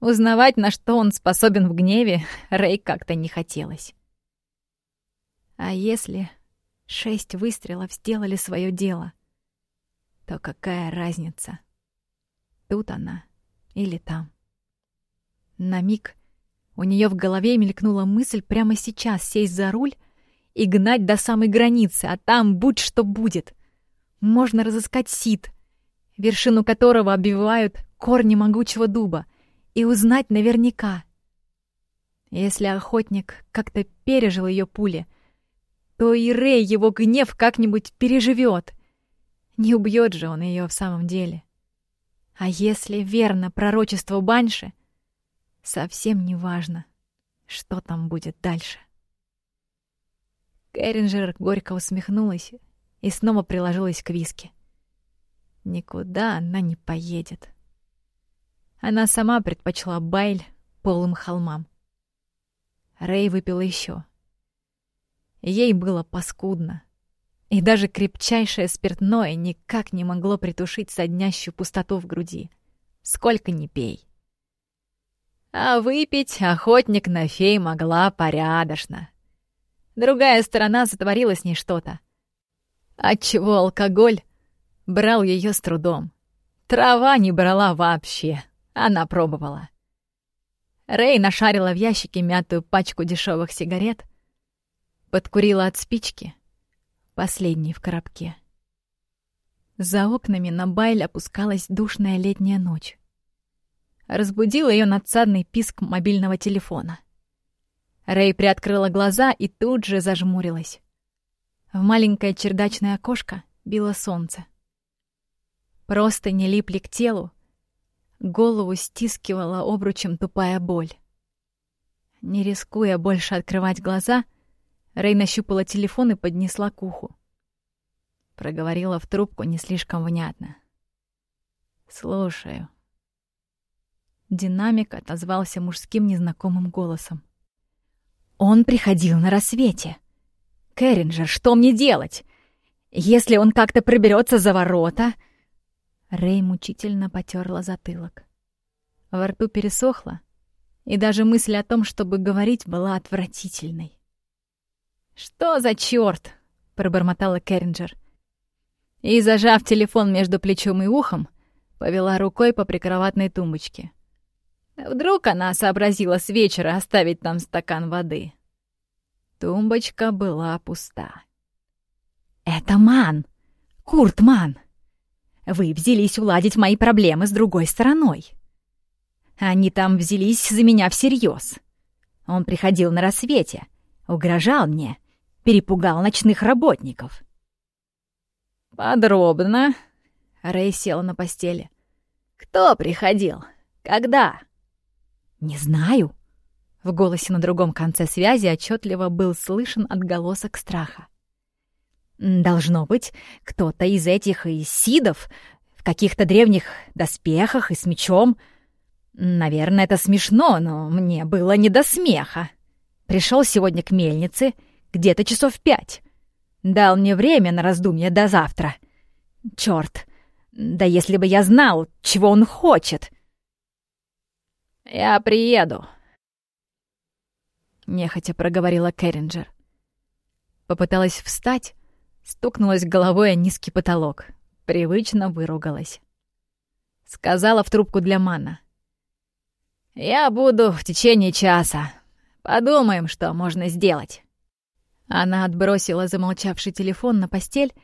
Узнавать, на что он способен в гневе, Рэй как-то не хотелось. А если шесть выстрелов сделали свое дело, то какая разница, тут она или там? На миг у нее в голове мелькнула мысль прямо сейчас сесть за руль и гнать до самой границы, а там будь что будет. Можно разыскать Сид, вершину которого обвивают корни могучего дуба, и узнать наверняка. Если охотник как-то пережил ее пули, то и Рэй его гнев как-нибудь переживет. Не убьет же он ее в самом деле. А если верно пророчество Банши, совсем не важно, что там будет дальше. Кэрринджер горько усмехнулась и снова приложилась к виске. Никуда она не поедет. Она сама предпочла Байль полым холмам. Рэй выпила еще. Ей было паскудно. И даже крепчайшее спиртное никак не могло притушить соднящую пустоту в груди. Сколько ни пей. А выпить охотник на фей могла порядочно. Другая сторона затворила с ней что-то. Отчего алкоголь брал ее с трудом. Трава не брала вообще. Она пробовала. Рэй нашарила в ящике мятую пачку дешевых сигарет, подкурила от спички, последней в коробке. За окнами на Байль опускалась душная летняя ночь. Разбудил ее надсадный писк мобильного телефона. Рэй приоткрыла глаза и тут же зажмурилась. В маленькое чердачное окошко било солнце. Просто не липли к телу, Голову стискивала обручем тупая боль. Не рискуя больше открывать глаза, Рэй нащупала телефон и поднесла к уху. Проговорила в трубку не слишком внятно. «Слушаю». Динамик отозвался мужским незнакомым голосом. «Он приходил на рассвете. Кэрринджер, что мне делать? Если он как-то проберется за ворота...» Рэй мучительно потерла затылок. Во рту пересохло, и даже мысль о том, чтобы говорить, была отвратительной. «Что за чёрт?» — пробормотала Керринджер. И, зажав телефон между плечом и ухом, повела рукой по прикроватной тумбочке. Вдруг она сообразила с вечера оставить там стакан воды. Тумбочка была пуста. «Это Ман! Курт Ман!» Вы взялись уладить мои проблемы с другой стороной. Они там взялись за меня всерьез. Он приходил на рассвете, угрожал мне, перепугал ночных работников. «Подробно», — Рэй села на постели. «Кто приходил? Когда?» «Не знаю». В голосе на другом конце связи отчетливо был слышен отголосок страха. Должно быть, кто-то из этих исидов в каких-то древних доспехах и с мечом. Наверное, это смешно, но мне было не до смеха. Пришел сегодня к мельнице где-то часов пять. Дал мне время на раздумье до завтра. Черт, да если бы я знал, чего он хочет. «Я приеду», — нехотя проговорила Керринджер. Попыталась встать, Стукнулась головой о низкий потолок. Привычно выругалась. Сказала в трубку для Мана. «Я буду в течение часа. Подумаем, что можно сделать». Она отбросила замолчавший телефон на постель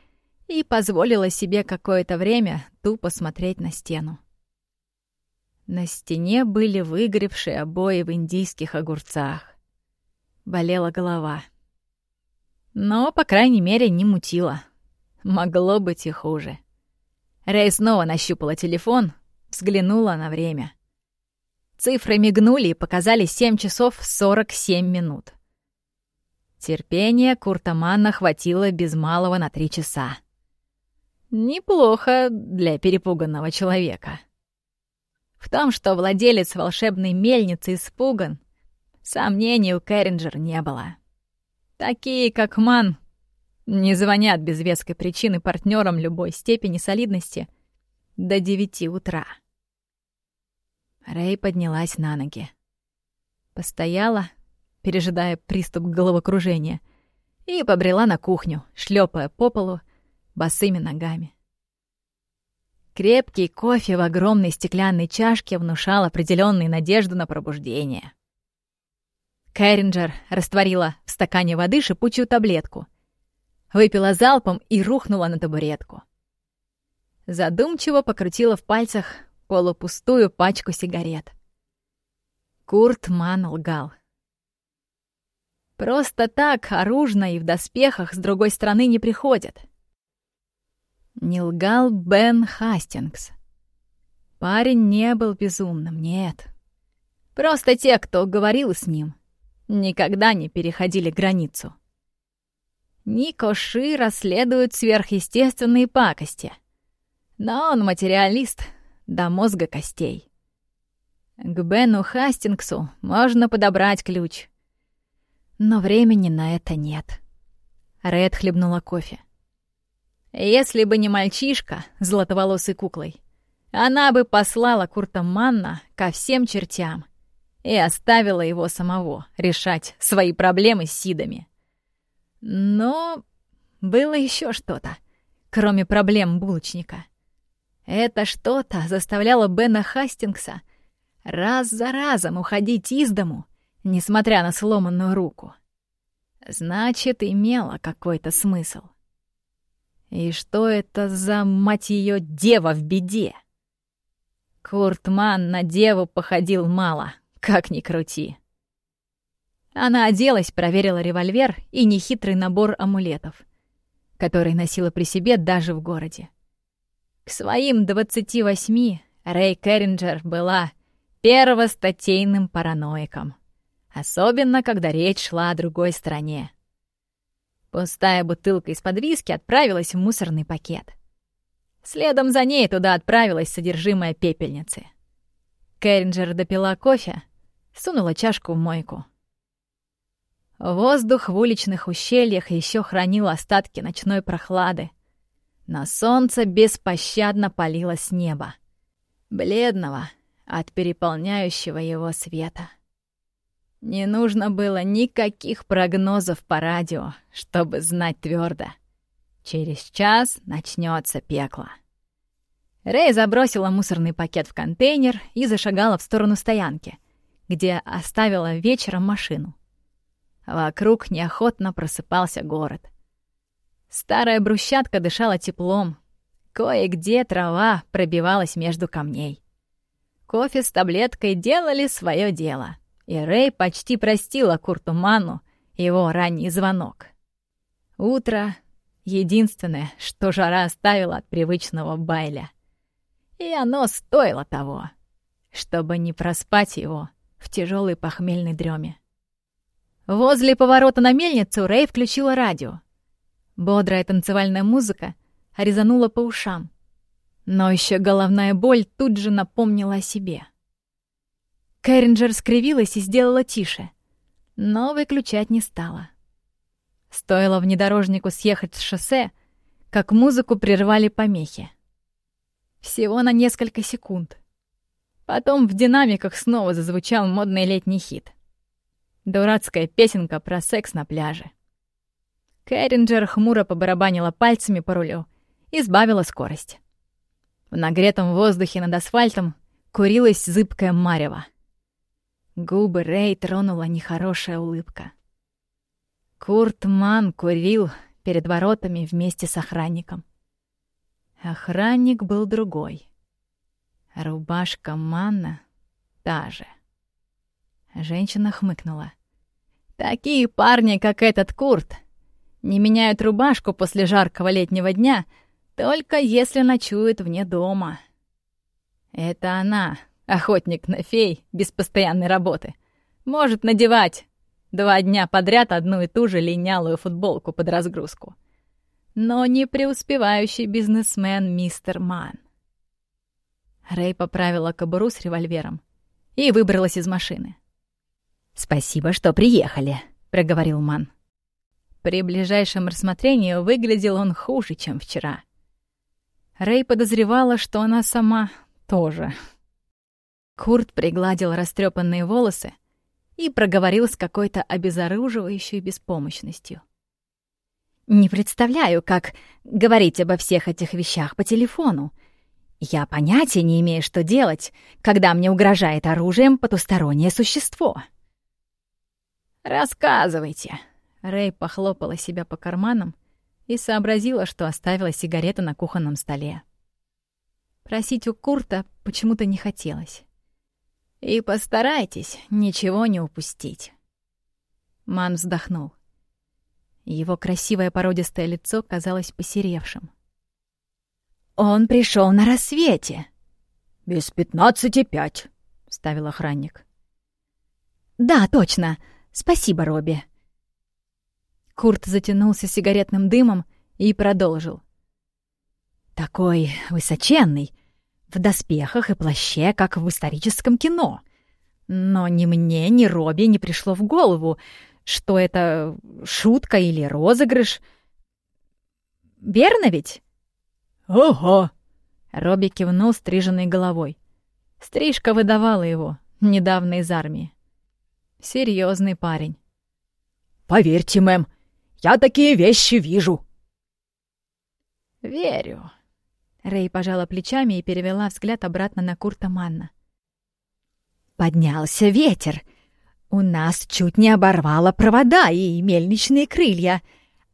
и позволила себе какое-то время тупо смотреть на стену. На стене были выгоревшие обои в индийских огурцах. Болела голова. Но, по крайней мере, не мутила. Могло быть и хуже. Рэй снова нащупала телефон, взглянула на время. Цифры мигнули и показали 7 часов 47 минут. Терпение Куртамана хватило без малого на три часа. Неплохо для перепуганного человека. В том, что владелец волшебной мельницы испуган, сомнений у Кэрринджер не было. Такие, как Ман, не звонят без веской причины партнерам любой степени солидности до девяти утра. Рэй поднялась на ноги. Постояла, пережидая приступ головокружения, и побрела на кухню, шлепая по полу босыми ногами. Крепкий кофе в огромной стеклянной чашке внушал определенную надежду на пробуждение. Кэрринджер растворила в стакане воды шипучую таблетку. Выпила залпом и рухнула на табуретку. Задумчиво покрутила в пальцах полупустую пачку сигарет. Курт Ман лгал. Просто так, оружно и в доспехах с другой стороны не приходят. Не лгал Бен Хастингс. Парень не был безумным, нет. Просто те, кто говорил с ним, никогда не переходили границу. Нико Ши расследует сверхъестественные пакости. Но он материалист до мозга костей. К Бену Хастингсу можно подобрать ключ. Но времени на это нет. Ред хлебнула кофе. Если бы не мальчишка, златоволосой куклой, она бы послала Курта Манна ко всем чертям и оставила его самого решать свои проблемы с Сидами. Но было еще что-то, кроме проблем булочника. Это что-то заставляло Бена Хастингса раз за разом уходить из дому, несмотря на сломанную руку. Значит, имело какой-то смысл. И что это за, мать ее, дева в беде? Куртман на деву походил мало, как ни крути. Она оделась, проверила револьвер и нехитрый набор амулетов, который носила при себе даже в городе. К своим 28 Рэй Керринджер была первостатейным параноиком. Особенно, когда речь шла о другой стороне. Пустая бутылка из-под виски отправилась в мусорный пакет. Следом за ней туда отправилась содержимое пепельницы. Керринджер допила кофе, сунула чашку в мойку. Воздух в уличных ущельях еще хранил остатки ночной прохлады. Но солнце беспощадно палило с неба. Бледного, от переполняющего его света. Не нужно было никаких прогнозов по радио, чтобы знать твердо. Через час начнется пекло. Рэй забросила мусорный пакет в контейнер и зашагала в сторону стоянки, где оставила вечером машину. Вокруг неохотно просыпался город. Старая брусчатка дышала теплом. Кое-где трава пробивалась между камней. Кофе с таблеткой делали свое дело, и Рэй почти простила Курту Ману его ранний звонок. Утро — единственное, что жара оставила от привычного байля. И оно стоило того, чтобы не проспать его в тяжелой похмельной дреме. Возле поворота на мельницу Рэй включила радио. Бодрая танцевальная музыка резанула по ушам. Но еще головная боль тут же напомнила о себе. Кэрринджер скривилась и сделала тише, но выключать не стала. Стоило внедорожнику съехать с шоссе, как музыку прервали помехи. Всего на несколько секунд. Потом в динамиках снова зазвучал модный летний хит. Дурацкая песенка про секс на пляже. Кэрринджер хмуро побарабанила пальцами по рулю и сбавила скорость. В нагретом воздухе над асфальтом курилась зыбкая марево. Губы Рэй тронула нехорошая улыбка. Курт Ман курил перед воротами вместе с охранником. Охранник был другой. Рубашка Манна та же. Женщина хмыкнула. «Такие парни, как этот Курт, не меняют рубашку после жаркого летнего дня — только если ночует вне дома. Это она, охотник на фей, без постоянной работы. Может надевать два дня подряд одну и ту же линялую футболку под разгрузку. Но не преуспевающий бизнесмен мистер Ман. Рэй поправила кобуру с револьвером и выбралась из машины. «Спасибо, что приехали», — проговорил Ман. При ближайшем рассмотрении выглядел он хуже, чем вчера. Рэй подозревала, что она сама тоже. Курт пригладил растрепанные волосы и проговорил с какой-то обезоруживающей беспомощностью. «Не представляю, как говорить обо всех этих вещах по телефону. Я понятия не имею, что делать, когда мне угрожает оружием потустороннее существо». «Рассказывайте», — Рэй похлопала себя по карманам, и сообразила, что оставила сигарету на кухонном столе. Просить у Курта почему-то не хотелось. И постарайтесь ничего не упустить. Ман вздохнул. Его красивое породистое лицо казалось посеревшим. «Он пришел на рассвете!» «Без пятнадцати пять», — вставил охранник. «Да, точно. Спасибо, Робби». Курт затянулся сигаретным дымом и продолжил. «Такой высоченный, в доспехах и плаще, как в историческом кино. Но ни мне, ни Робби не пришло в голову, что это шутка или розыгрыш. Верно ведь? «Ага!» Робби кивнул стриженной головой. Стрижка выдавала его, недавно из армии. Серьезный парень. «Поверьте, мэм, я такие вещи вижу!» «Верю», Рэй пожала плечами и перевела взгляд обратно на Курта Манна. «Поднялся ветер. У нас чуть не оборвало провода и мельничные крылья,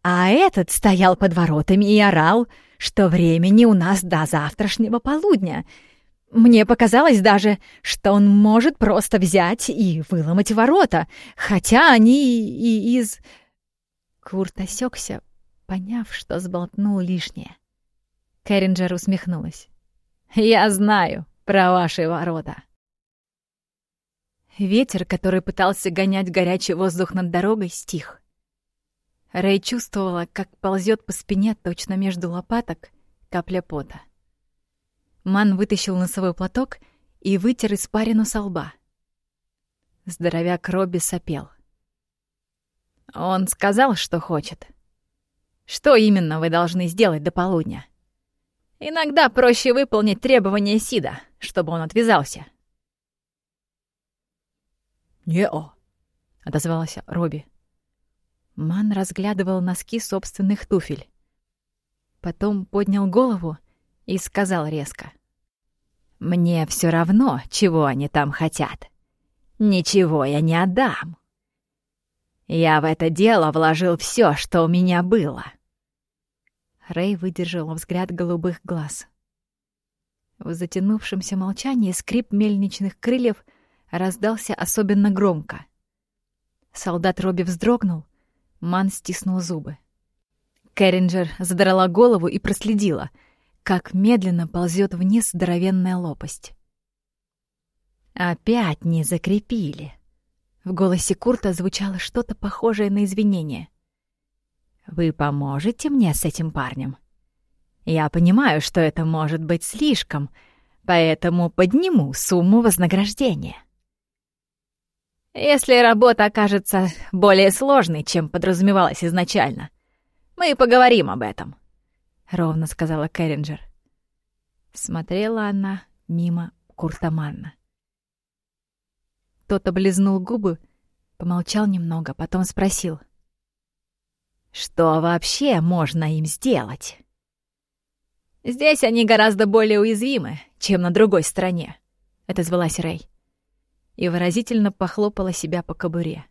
а этот стоял под воротами и орал, что времени у нас до завтрашнего полудня. Мне показалось даже, что он может просто взять и выломать ворота, хотя они и из...» Курт осекся, поняв, что сболтнул лишнее. Кэрринджер усмехнулась. «Я знаю про ваши ворота». Ветер, который пытался гонять горячий воздух над дорогой, стих. Рэй чувствовала, как ползет по спине точно между лопаток капля пота. Ман вытащил носовой платок и вытер испарину со лба. Здоровяк Робби сопел. Он сказал, что хочет. Что именно вы должны сделать до полудня? Иногда проще выполнить требования Сида, чтобы он отвязался. «Не-о», — отозвался Робби. Ман разглядывал носки собственных туфель. Потом поднял голову и сказал резко. «Мне все равно, чего они там хотят. Ничего я не отдам. Я в это дело вложил все, что у меня было». Рэй выдержал взгляд голубых глаз. В затянувшемся молчании скрип мельничных крыльев раздался особенно громко. Солдат Робби вздрогнул, Ман стиснул зубы. Кэрринджер задрала голову и проследила, как медленно ползет вниз здоровенная лопасть. «Опять не закрепили!» В голосе Курта звучало что-то похожее на извинение. Вы поможете мне с этим парнем? Я понимаю, что это может быть слишком, поэтому подниму сумму вознаграждения. Если работа окажется более сложной, чем подразумевалось изначально, мы поговорим об этом, — ровно сказала Кэрринджер. Смотрела она мимо Куртаманна. Тот облизнул губы, помолчал немного, потом спросил — что вообще можно им сделать? Здесь они гораздо более уязвимы, чем на другой стороне, — отозвалась Рэй. И выразительно похлопала себя по кобуре.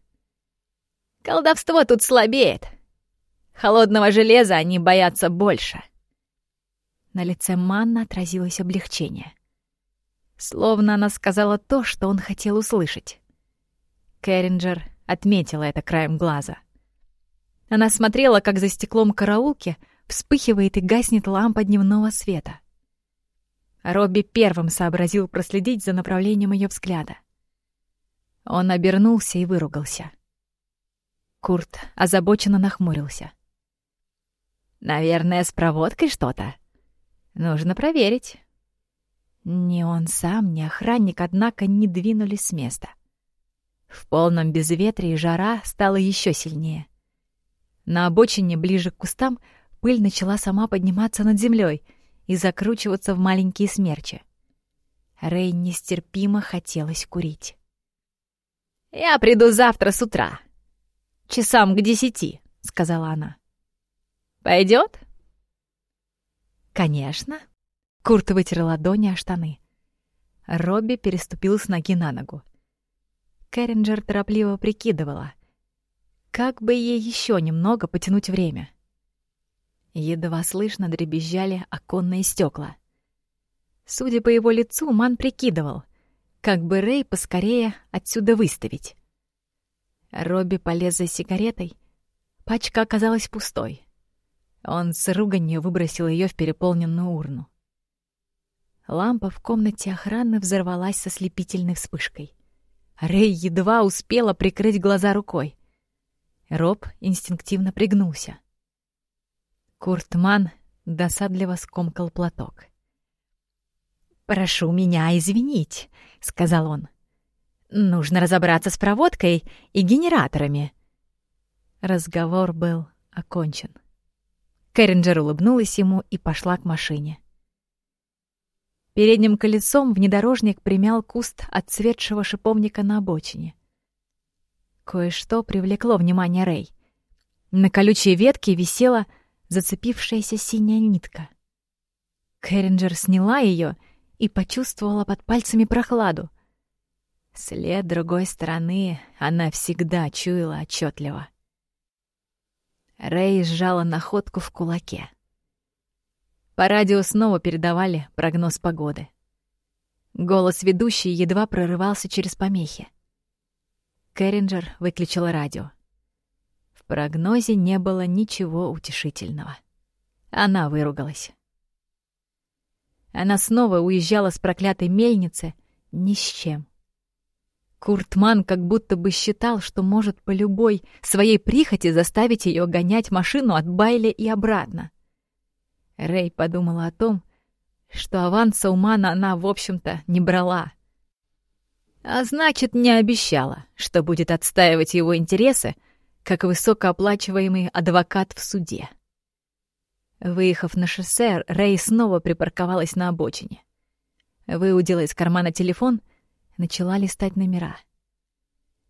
Колдовство тут слабеет. Холодного железа они боятся больше. На лице Манна отразилось облегчение. Словно она сказала то, что он хотел услышать. Кэрринджер отметила это краем глаза — она смотрела, как за стеклом караулки вспыхивает и гаснет лампа дневного света. Робби первым сообразил проследить за направлением ее взгляда. Он обернулся и выругался. Курт озабоченно нахмурился. «Наверное, с проводкой что-то. Нужно проверить». Ни он сам, ни охранник, однако, не двинулись с места. В полном безветрии жара стала еще сильнее. На обочине, ближе к кустам, пыль начала сама подниматься над землей и закручиваться в маленькие смерчи. Рэй нестерпимо хотелось курить. «Я приду завтра с утра. Часам к десяти», — сказала она. «Пойдет?» «Конечно». Курт вытер ладони о штаны. Робби переступил с ноги на ногу. Кэрринджер торопливо прикидывала — как бы ей еще немного потянуть время? Едва слышно дребезжали оконные стекла. Судя по его лицу, Ман прикидывал, как бы Рэй поскорее отсюда выставить. Робби полез за сигаретой. Пачка оказалась пустой. Он с руганью выбросил ее в переполненную урну. Лампа в комнате охраны взорвалась со слепительной вспышкой. Рэй едва успела прикрыть глаза рукой. Роб инстинктивно пригнулся. Куртман досадливо скомкал платок. «Прошу меня извинить», — сказал он. «Нужно разобраться с проводкой и генераторами». Разговор был окончен. Кэрринджер улыбнулась ему и пошла к машине. Передним колесом внедорожник примял куст отцветшего шиповника на обочине. Кое-что привлекло внимание Рэй. На колючей ветке висела зацепившаяся синяя нитка. Кэрринджер сняла ее и почувствовала под пальцами прохладу. След другой стороны она всегда чуяла отчетливо. Рэй сжала находку в кулаке. По радио снова передавали прогноз погоды. Голос ведущей едва прорывался через помехи. Кэрринджер выключила радио. В прогнозе не было ничего утешительного. Она выругалась. Она снова уезжала с проклятой мельницы ни с чем. Куртман как будто бы считал, что может по любой своей прихоти заставить ее гонять машину от Байли и обратно. Рэй подумала о том, что аванса у Мана она, в общем-то, не брала. А значит, не обещала, что будет отстаивать его интересы, как высокооплачиваемый адвокат в суде. Выехав на шоссе, Рэй снова припарковалась на обочине. Выудила из кармана телефон — начала листать номера.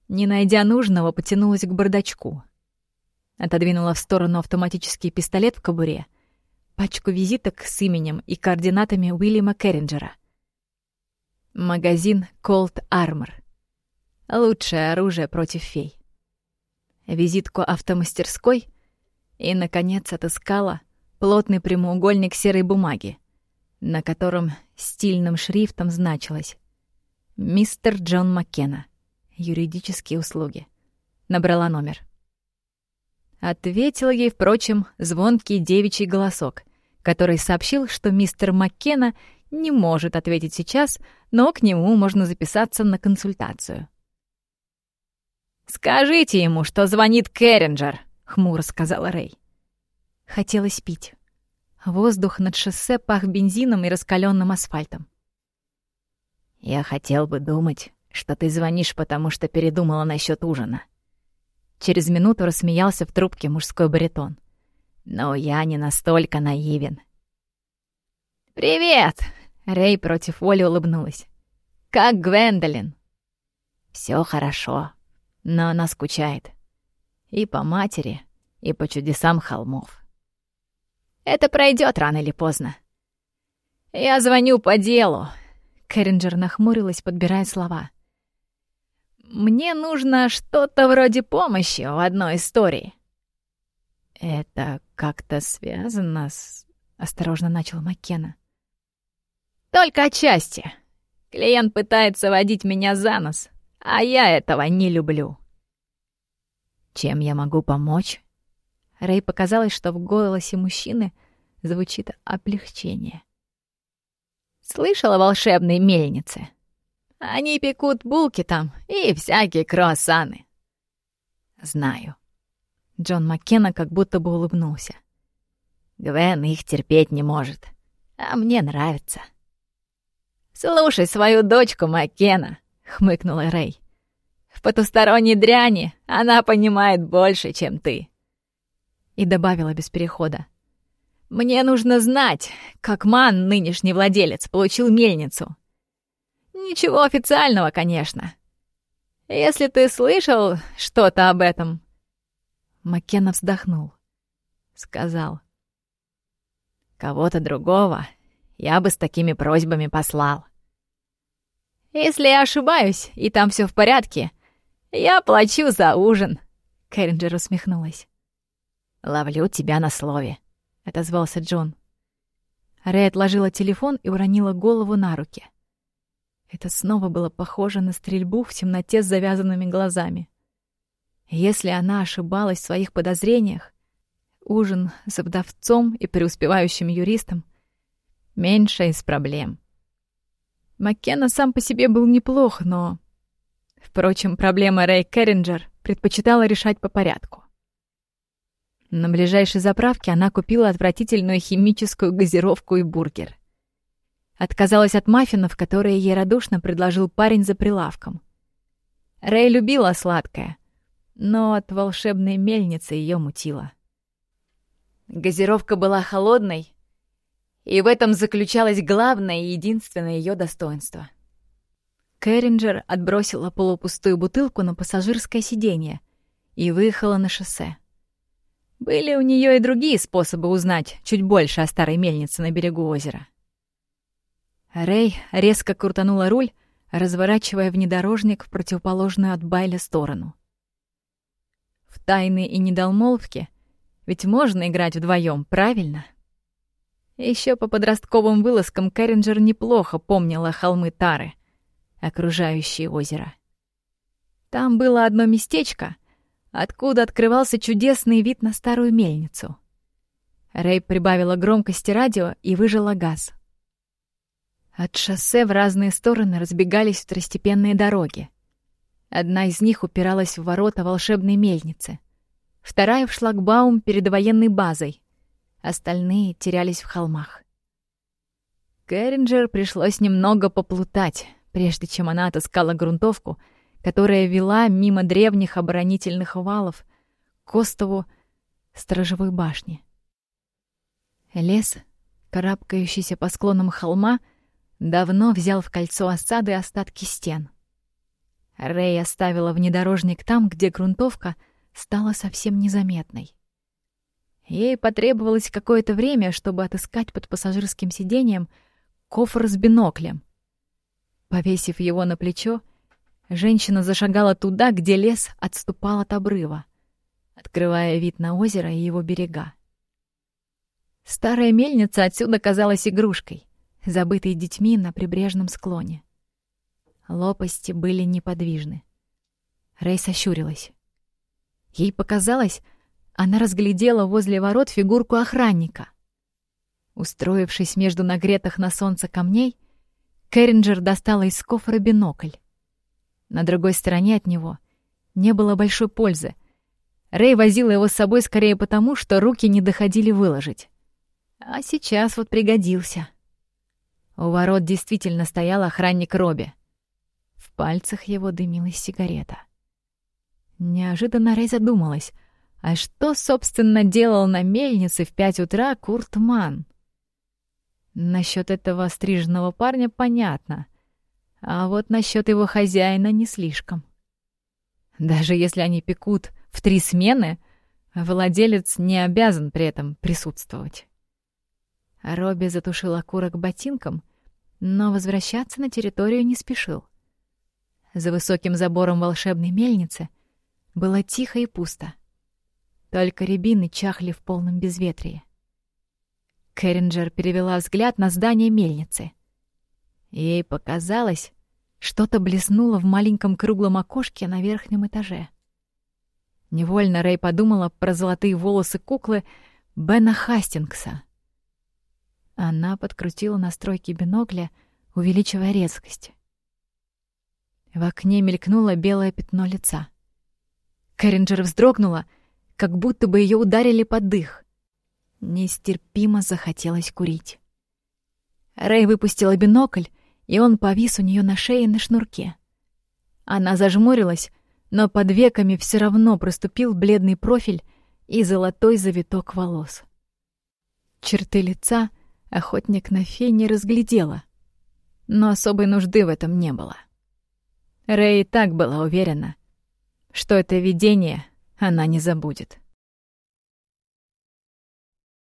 Не найдя нужного, потянулась к бардачку. Отодвинула в сторону автоматический пистолет в кобуре, пачку визиток с именем и координатами Уильяма Керринджера. Магазин Colt Armor. Лучшее оружие против фей. Визитку автомастерской и, наконец, отыскала плотный прямоугольник серой бумаги, на котором стильным шрифтом значилось Мистер Джон Маккена. Юридические услуги. Набрала номер. Ответил ей, впрочем, звонкий девичий голосок, который сообщил, что мистер Маккена не может ответить сейчас, но к нему можно записаться на консультацию. «Скажите ему, что звонит Керринджер», — хмуро сказала Рэй. Хотелось пить. Воздух над шоссе пах бензином и раскаленным асфальтом. «Я хотел бы думать, что ты звонишь, потому что передумала насчет ужина». Через минуту рассмеялся в трубке мужской баритон. «Но я не настолько наивен». «Привет!» — Рэй против воли улыбнулась. «Как Гвендолин?» Все хорошо, но она скучает. И по матери, и по чудесам холмов. Это пройдет рано или поздно. Я звоню по делу, Кэрринджер нахмурилась, подбирая слова. «Мне нужно что-то вроде помощи в одной истории». «Это как-то связано с...» — осторожно начал Маккена. «Только отчасти. Клиент пытается водить меня за нос, а я этого не люблю». «Чем я могу помочь?» Рэй показалось, что в голосе мужчины звучит облегчение. Слышала о волшебной мельнице? Они пекут булки там и всякие круассаны. Знаю. Джон Маккена как будто бы улыбнулся. Гвен их терпеть не может, а мне нравится. «Слушай свою дочку, Маккена», — хмыкнула Рэй. «В потусторонней дряни она понимает больше, чем ты». И добавила без перехода. Мне нужно знать, как Ман, нынешний владелец, получил мельницу. Ничего официального, конечно. Если ты слышал что-то об этом...» Маккена вздохнул. Сказал. «Кого-то другого я бы с такими просьбами послал. Если я ошибаюсь, и там все в порядке, я плачу за ужин», — Кэрринджер усмехнулась. «Ловлю тебя на слове», — отозвался Джон. Рэй отложила телефон и уронила голову на руки. Это снова было похоже на стрельбу в темноте с завязанными глазами. Если она ошибалась в своих подозрениях, ужин с вдовцом и преуспевающим юристом — меньше из проблем. Маккена сам по себе был неплох, но... Впрочем, проблема Рэй Керринджер предпочитала решать по порядку. На ближайшей заправке она купила отвратительную химическую газировку и бургер. Отказалась от маффинов, которые ей радушно предложил парень за прилавком. Рэй любила сладкое, но от волшебной мельницы ее мутило. Газировка была холодной, и в этом заключалось главное и единственное ее достоинство. Кэрринджер отбросила полупустую бутылку на пассажирское сиденье и выехала на шоссе. Были у нее и другие способы узнать чуть больше о старой мельнице на берегу озера. Рэй резко крутанула руль, разворачивая внедорожник в противоположную от Байля сторону. В тайны и недолмолвки ведь можно играть вдвоем, правильно? Еще по подростковым вылазкам Кэрринджер неплохо помнила холмы Тары, окружающие озеро. Там было одно местечко, откуда открывался чудесный вид на старую мельницу. Рэй прибавила громкости радио и выжила газ. От шоссе в разные стороны разбегались второстепенные дороги. Одна из них упиралась в ворота волшебной мельницы, вторая — в шлагбаум перед военной базой, остальные терялись в холмах. Кэрринджер пришлось немного поплутать, прежде чем она отыскала грунтовку, которая вела мимо древних оборонительных валов к остову сторожевой башни. Лес, карабкающийся по склонам холма, давно взял в кольцо осады остатки стен — Рэй оставила внедорожник там, где грунтовка стала совсем незаметной. Ей потребовалось какое-то время, чтобы отыскать под пассажирским сиденьем кофр с биноклем. Повесив его на плечо, женщина зашагала туда, где лес отступал от обрыва, открывая вид на озеро и его берега. Старая мельница отсюда казалась игрушкой, забытой детьми на прибрежном склоне. Лопасти были неподвижны. Рэй сощурилась. Ей показалось, она разглядела возле ворот фигурку охранника. Устроившись между нагретых на солнце камней, Кэрринджер достала из кофра бинокль. На другой стороне от него не было большой пользы. Рэй возила его с собой скорее потому, что руки не доходили выложить. А сейчас вот пригодился. У ворот действительно стоял охранник Робби. В пальцах его дымилась сигарета. Неожиданно Рэй задумалась, а что, собственно, делал на мельнице в пять утра Курт Ман? Насчет этого стриженного парня понятно, а вот насчет его хозяина не слишком. Даже если они пекут в три смены, владелец не обязан при этом присутствовать. Робби затушил окурок ботинком, но возвращаться на территорию не спешил. За высоким забором волшебной мельницы было тихо и пусто. Только рябины чахли в полном безветрии. Кэрринджер перевела взгляд на здание мельницы. Ей показалось, что-то блеснуло в маленьком круглом окошке на верхнем этаже. Невольно Рэй подумала про золотые волосы куклы Бена Хастингса. Она подкрутила настройки бинокля, увеличивая резкость. В окне мелькнуло белое пятно лица. Кэрринджер вздрогнула, как будто бы ее ударили под дых. Нестерпимо захотелось курить. Рэй выпустила бинокль, и он повис у нее на шее на шнурке. Она зажмурилась, но под веками все равно проступил бледный профиль и золотой завиток волос. Черты лица охотник на фей не разглядела, но особой нужды в этом не было. Рэй так была уверена, что это видение она не забудет.